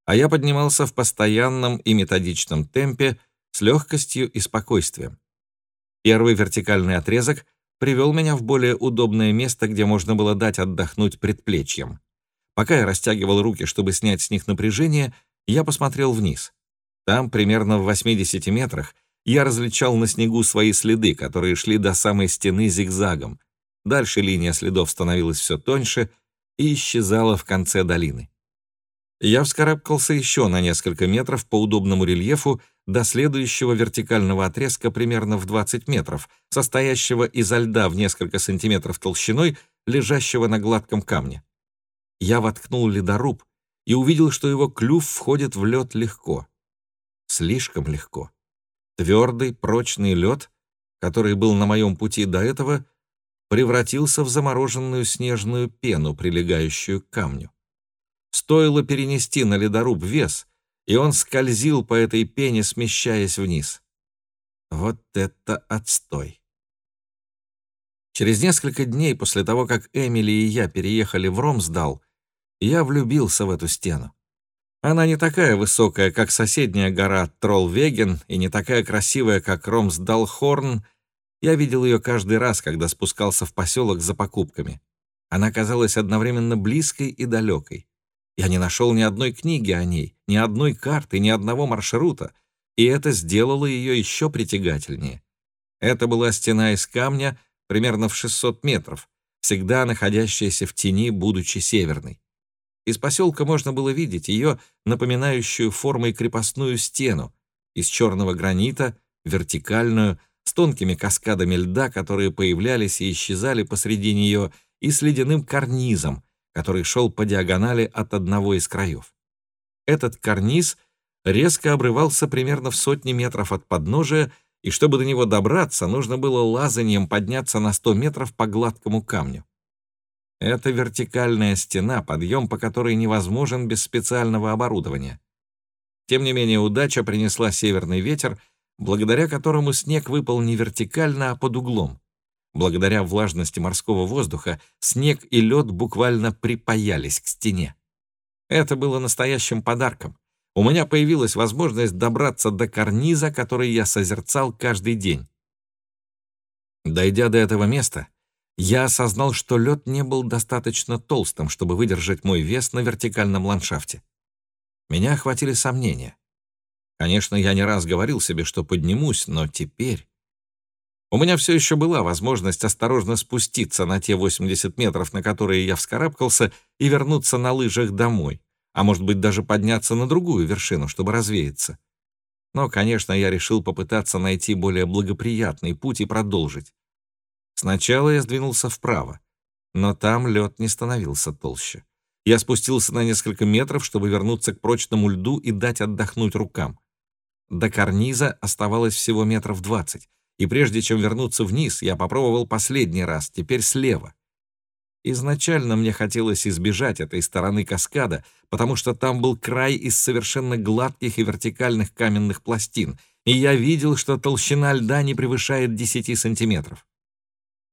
а я поднимался в постоянном и методичном темпе с легкостью и спокойствием. Первый вертикальный отрезок привел меня в более удобное место, где можно было дать отдохнуть предплечьям. Пока я растягивал руки, чтобы снять с них напряжение, я посмотрел вниз. Там, примерно в 80 метрах, я различал на снегу свои следы, которые шли до самой стены зигзагом. Дальше линия следов становилась все тоньше и исчезала в конце долины. Я вскарабкался еще на несколько метров по удобному рельефу до следующего вертикального отрезка примерно в 20 метров, состоящего изо льда в несколько сантиметров толщиной, лежащего на гладком камне. Я воткнул ледоруб и увидел, что его клюв входит в лед легко. Слишком легко. Твердый, прочный лед, который был на моем пути до этого, превратился в замороженную снежную пену, прилегающую к камню. Стоило перенести на ледоруб вес, и он скользил по этой пене, смещаясь вниз. Вот это отстой! Через несколько дней после того, как Эмили и я переехали в Ромсдал, я влюбился в эту стену. Она не такая высокая, как соседняя гора Троллвеген, и не такая красивая, как Ромсдалхорн. Я видел ее каждый раз, когда спускался в поселок за покупками. Она казалась одновременно близкой и далекой. Я не нашел ни одной книги о ней, ни одной карты, ни одного маршрута, и это сделало ее еще притягательнее. Это была стена из камня примерно в 600 метров, всегда находящаяся в тени, будучи северной. Из поселка можно было видеть ее, напоминающую формой крепостную стену, из черного гранита, вертикальную, с тонкими каскадами льда, которые появлялись и исчезали посреди нее, и с ледяным карнизом, который шел по диагонали от одного из краев. Этот карниз резко обрывался примерно в сотни метров от подножия, и чтобы до него добраться, нужно было лазаньем подняться на 100 метров по гладкому камню. Это вертикальная стена, подъем по которой невозможен без специального оборудования. Тем не менее, удача принесла северный ветер, благодаря которому снег выпал не вертикально, а под углом. Благодаря влажности морского воздуха снег и лед буквально припаялись к стене. Это было настоящим подарком. У меня появилась возможность добраться до карниза, который я созерцал каждый день. Дойдя до этого места, я осознал, что лед не был достаточно толстым, чтобы выдержать мой вес на вертикальном ландшафте. Меня охватили сомнения. Конечно, я не раз говорил себе, что поднимусь, но теперь... У меня все еще была возможность осторожно спуститься на те 80 метров, на которые я вскарабкался, и вернуться на лыжах домой, а может быть даже подняться на другую вершину, чтобы развеяться. Но, конечно, я решил попытаться найти более благоприятный путь и продолжить. Сначала я сдвинулся вправо, но там лед не становился толще. Я спустился на несколько метров, чтобы вернуться к прочному льду и дать отдохнуть рукам. До карниза оставалось всего метров двадцать, и прежде чем вернуться вниз, я попробовал последний раз, теперь слева. Изначально мне хотелось избежать этой стороны каскада, потому что там был край из совершенно гладких и вертикальных каменных пластин, и я видел, что толщина льда не превышает 10 сантиметров.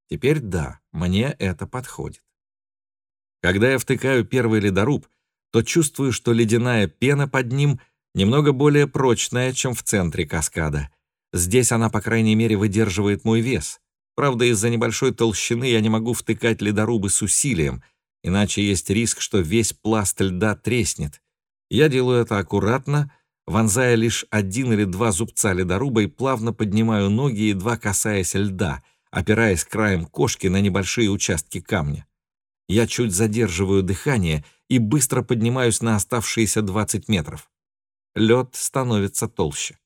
Теперь да, мне это подходит. Когда я втыкаю первый ледоруб, то чувствую, что ледяная пена под ним немного более прочная, чем в центре каскада. Здесь она, по крайней мере, выдерживает мой вес. Правда, из-за небольшой толщины я не могу втыкать ледорубы с усилием, иначе есть риск, что весь пласт льда треснет. Я делаю это аккуратно, вонзая лишь один или два зубца ледоруба и плавно поднимаю ноги, едва касаясь льда — опираясь краем кошки на небольшие участки камня. Я чуть задерживаю дыхание и быстро поднимаюсь на оставшиеся 20 метров. Лед становится толще.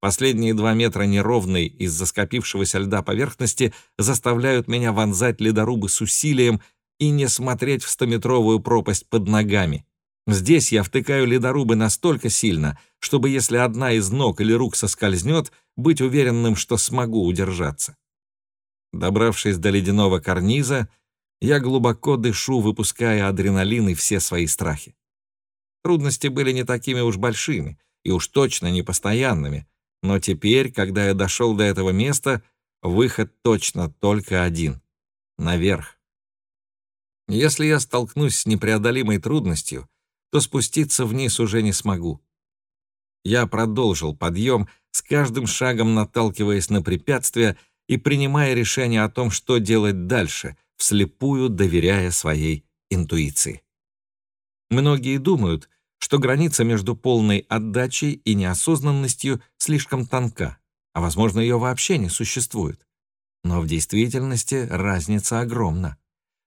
Последние два метра неровной из-за скопившегося льда поверхности заставляют меня вонзать ледорубы с усилием и не смотреть в стометровую пропасть под ногами. Здесь я втыкаю ледорубы настолько сильно, чтобы если одна из ног или рук соскользнет, быть уверенным, что смогу удержаться. Добравшись до ледяного карниза, я глубоко дышу, выпуская адреналин и все свои страхи. Трудности были не такими уж большими и уж точно не постоянными, но теперь, когда я дошел до этого места, выход точно только один — наверх. Если я столкнусь с непреодолимой трудностью, то спуститься вниз уже не смогу. Я продолжил подъем, с каждым шагом наталкиваясь на препятствия и принимая решение о том, что делать дальше, вслепую доверяя своей интуиции. Многие думают, что граница между полной отдачей и неосознанностью слишком тонка, а, возможно, ее вообще не существует. Но в действительности разница огромна.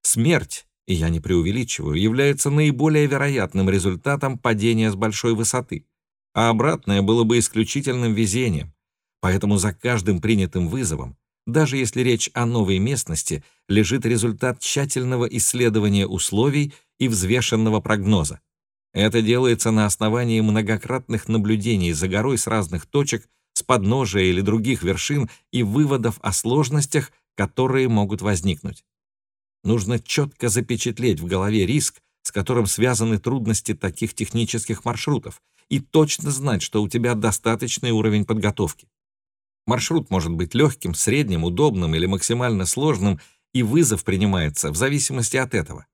Смерть, и я не преувеличиваю, является наиболее вероятным результатом падения с большой высоты, а обратное было бы исключительным везением. Поэтому за каждым принятым вызовом, даже если речь о новой местности, лежит результат тщательного исследования условий и взвешенного прогноза. Это делается на основании многократных наблюдений за горой с разных точек, с подножия или других вершин и выводов о сложностях, которые могут возникнуть. Нужно четко запечатлеть в голове риск, с которым связаны трудности таких технических маршрутов, и точно знать, что у тебя достаточный уровень подготовки. Маршрут может быть легким, средним, удобным или максимально сложным, и вызов принимается в зависимости от этого.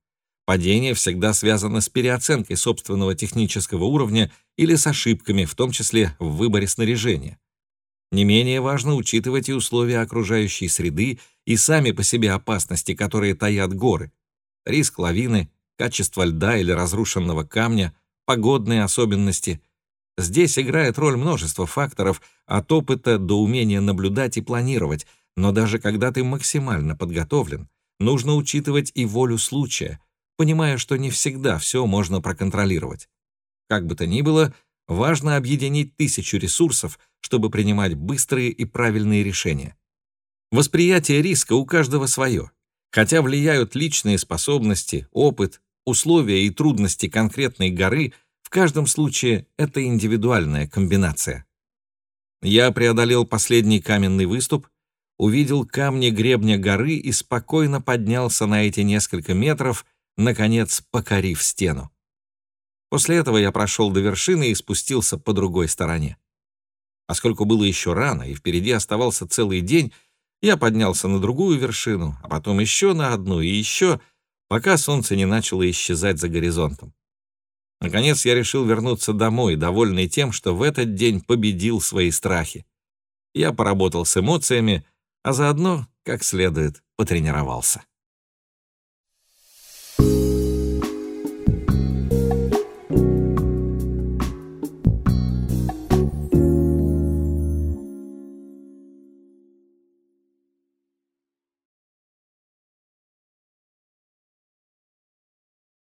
Падение всегда связано с переоценкой собственного технического уровня или с ошибками, в том числе в выборе снаряжения. Не менее важно учитывать и условия окружающей среды и сами по себе опасности, которые таят горы. Риск лавины, качество льда или разрушенного камня, погодные особенности. Здесь играет роль множество факторов, от опыта до умения наблюдать и планировать, но даже когда ты максимально подготовлен, нужно учитывать и волю случая, понимая, что не всегда все можно проконтролировать. Как бы то ни было, важно объединить тысячу ресурсов, чтобы принимать быстрые и правильные решения. Восприятие риска у каждого свое, хотя влияют личные способности, опыт, условия и трудности конкретной горы, в каждом случае это индивидуальная комбинация. Я преодолел последний каменный выступ, увидел камни гребня горы и спокойно поднялся на эти несколько метров, наконец покорив стену. После этого я прошел до вершины и спустился по другой стороне. Поскольку было еще рано и впереди оставался целый день, я поднялся на другую вершину, а потом еще на одну и еще, пока солнце не начало исчезать за горизонтом. Наконец я решил вернуться домой, довольный тем, что в этот день победил свои страхи. Я поработал с эмоциями, а заодно, как следует, потренировался.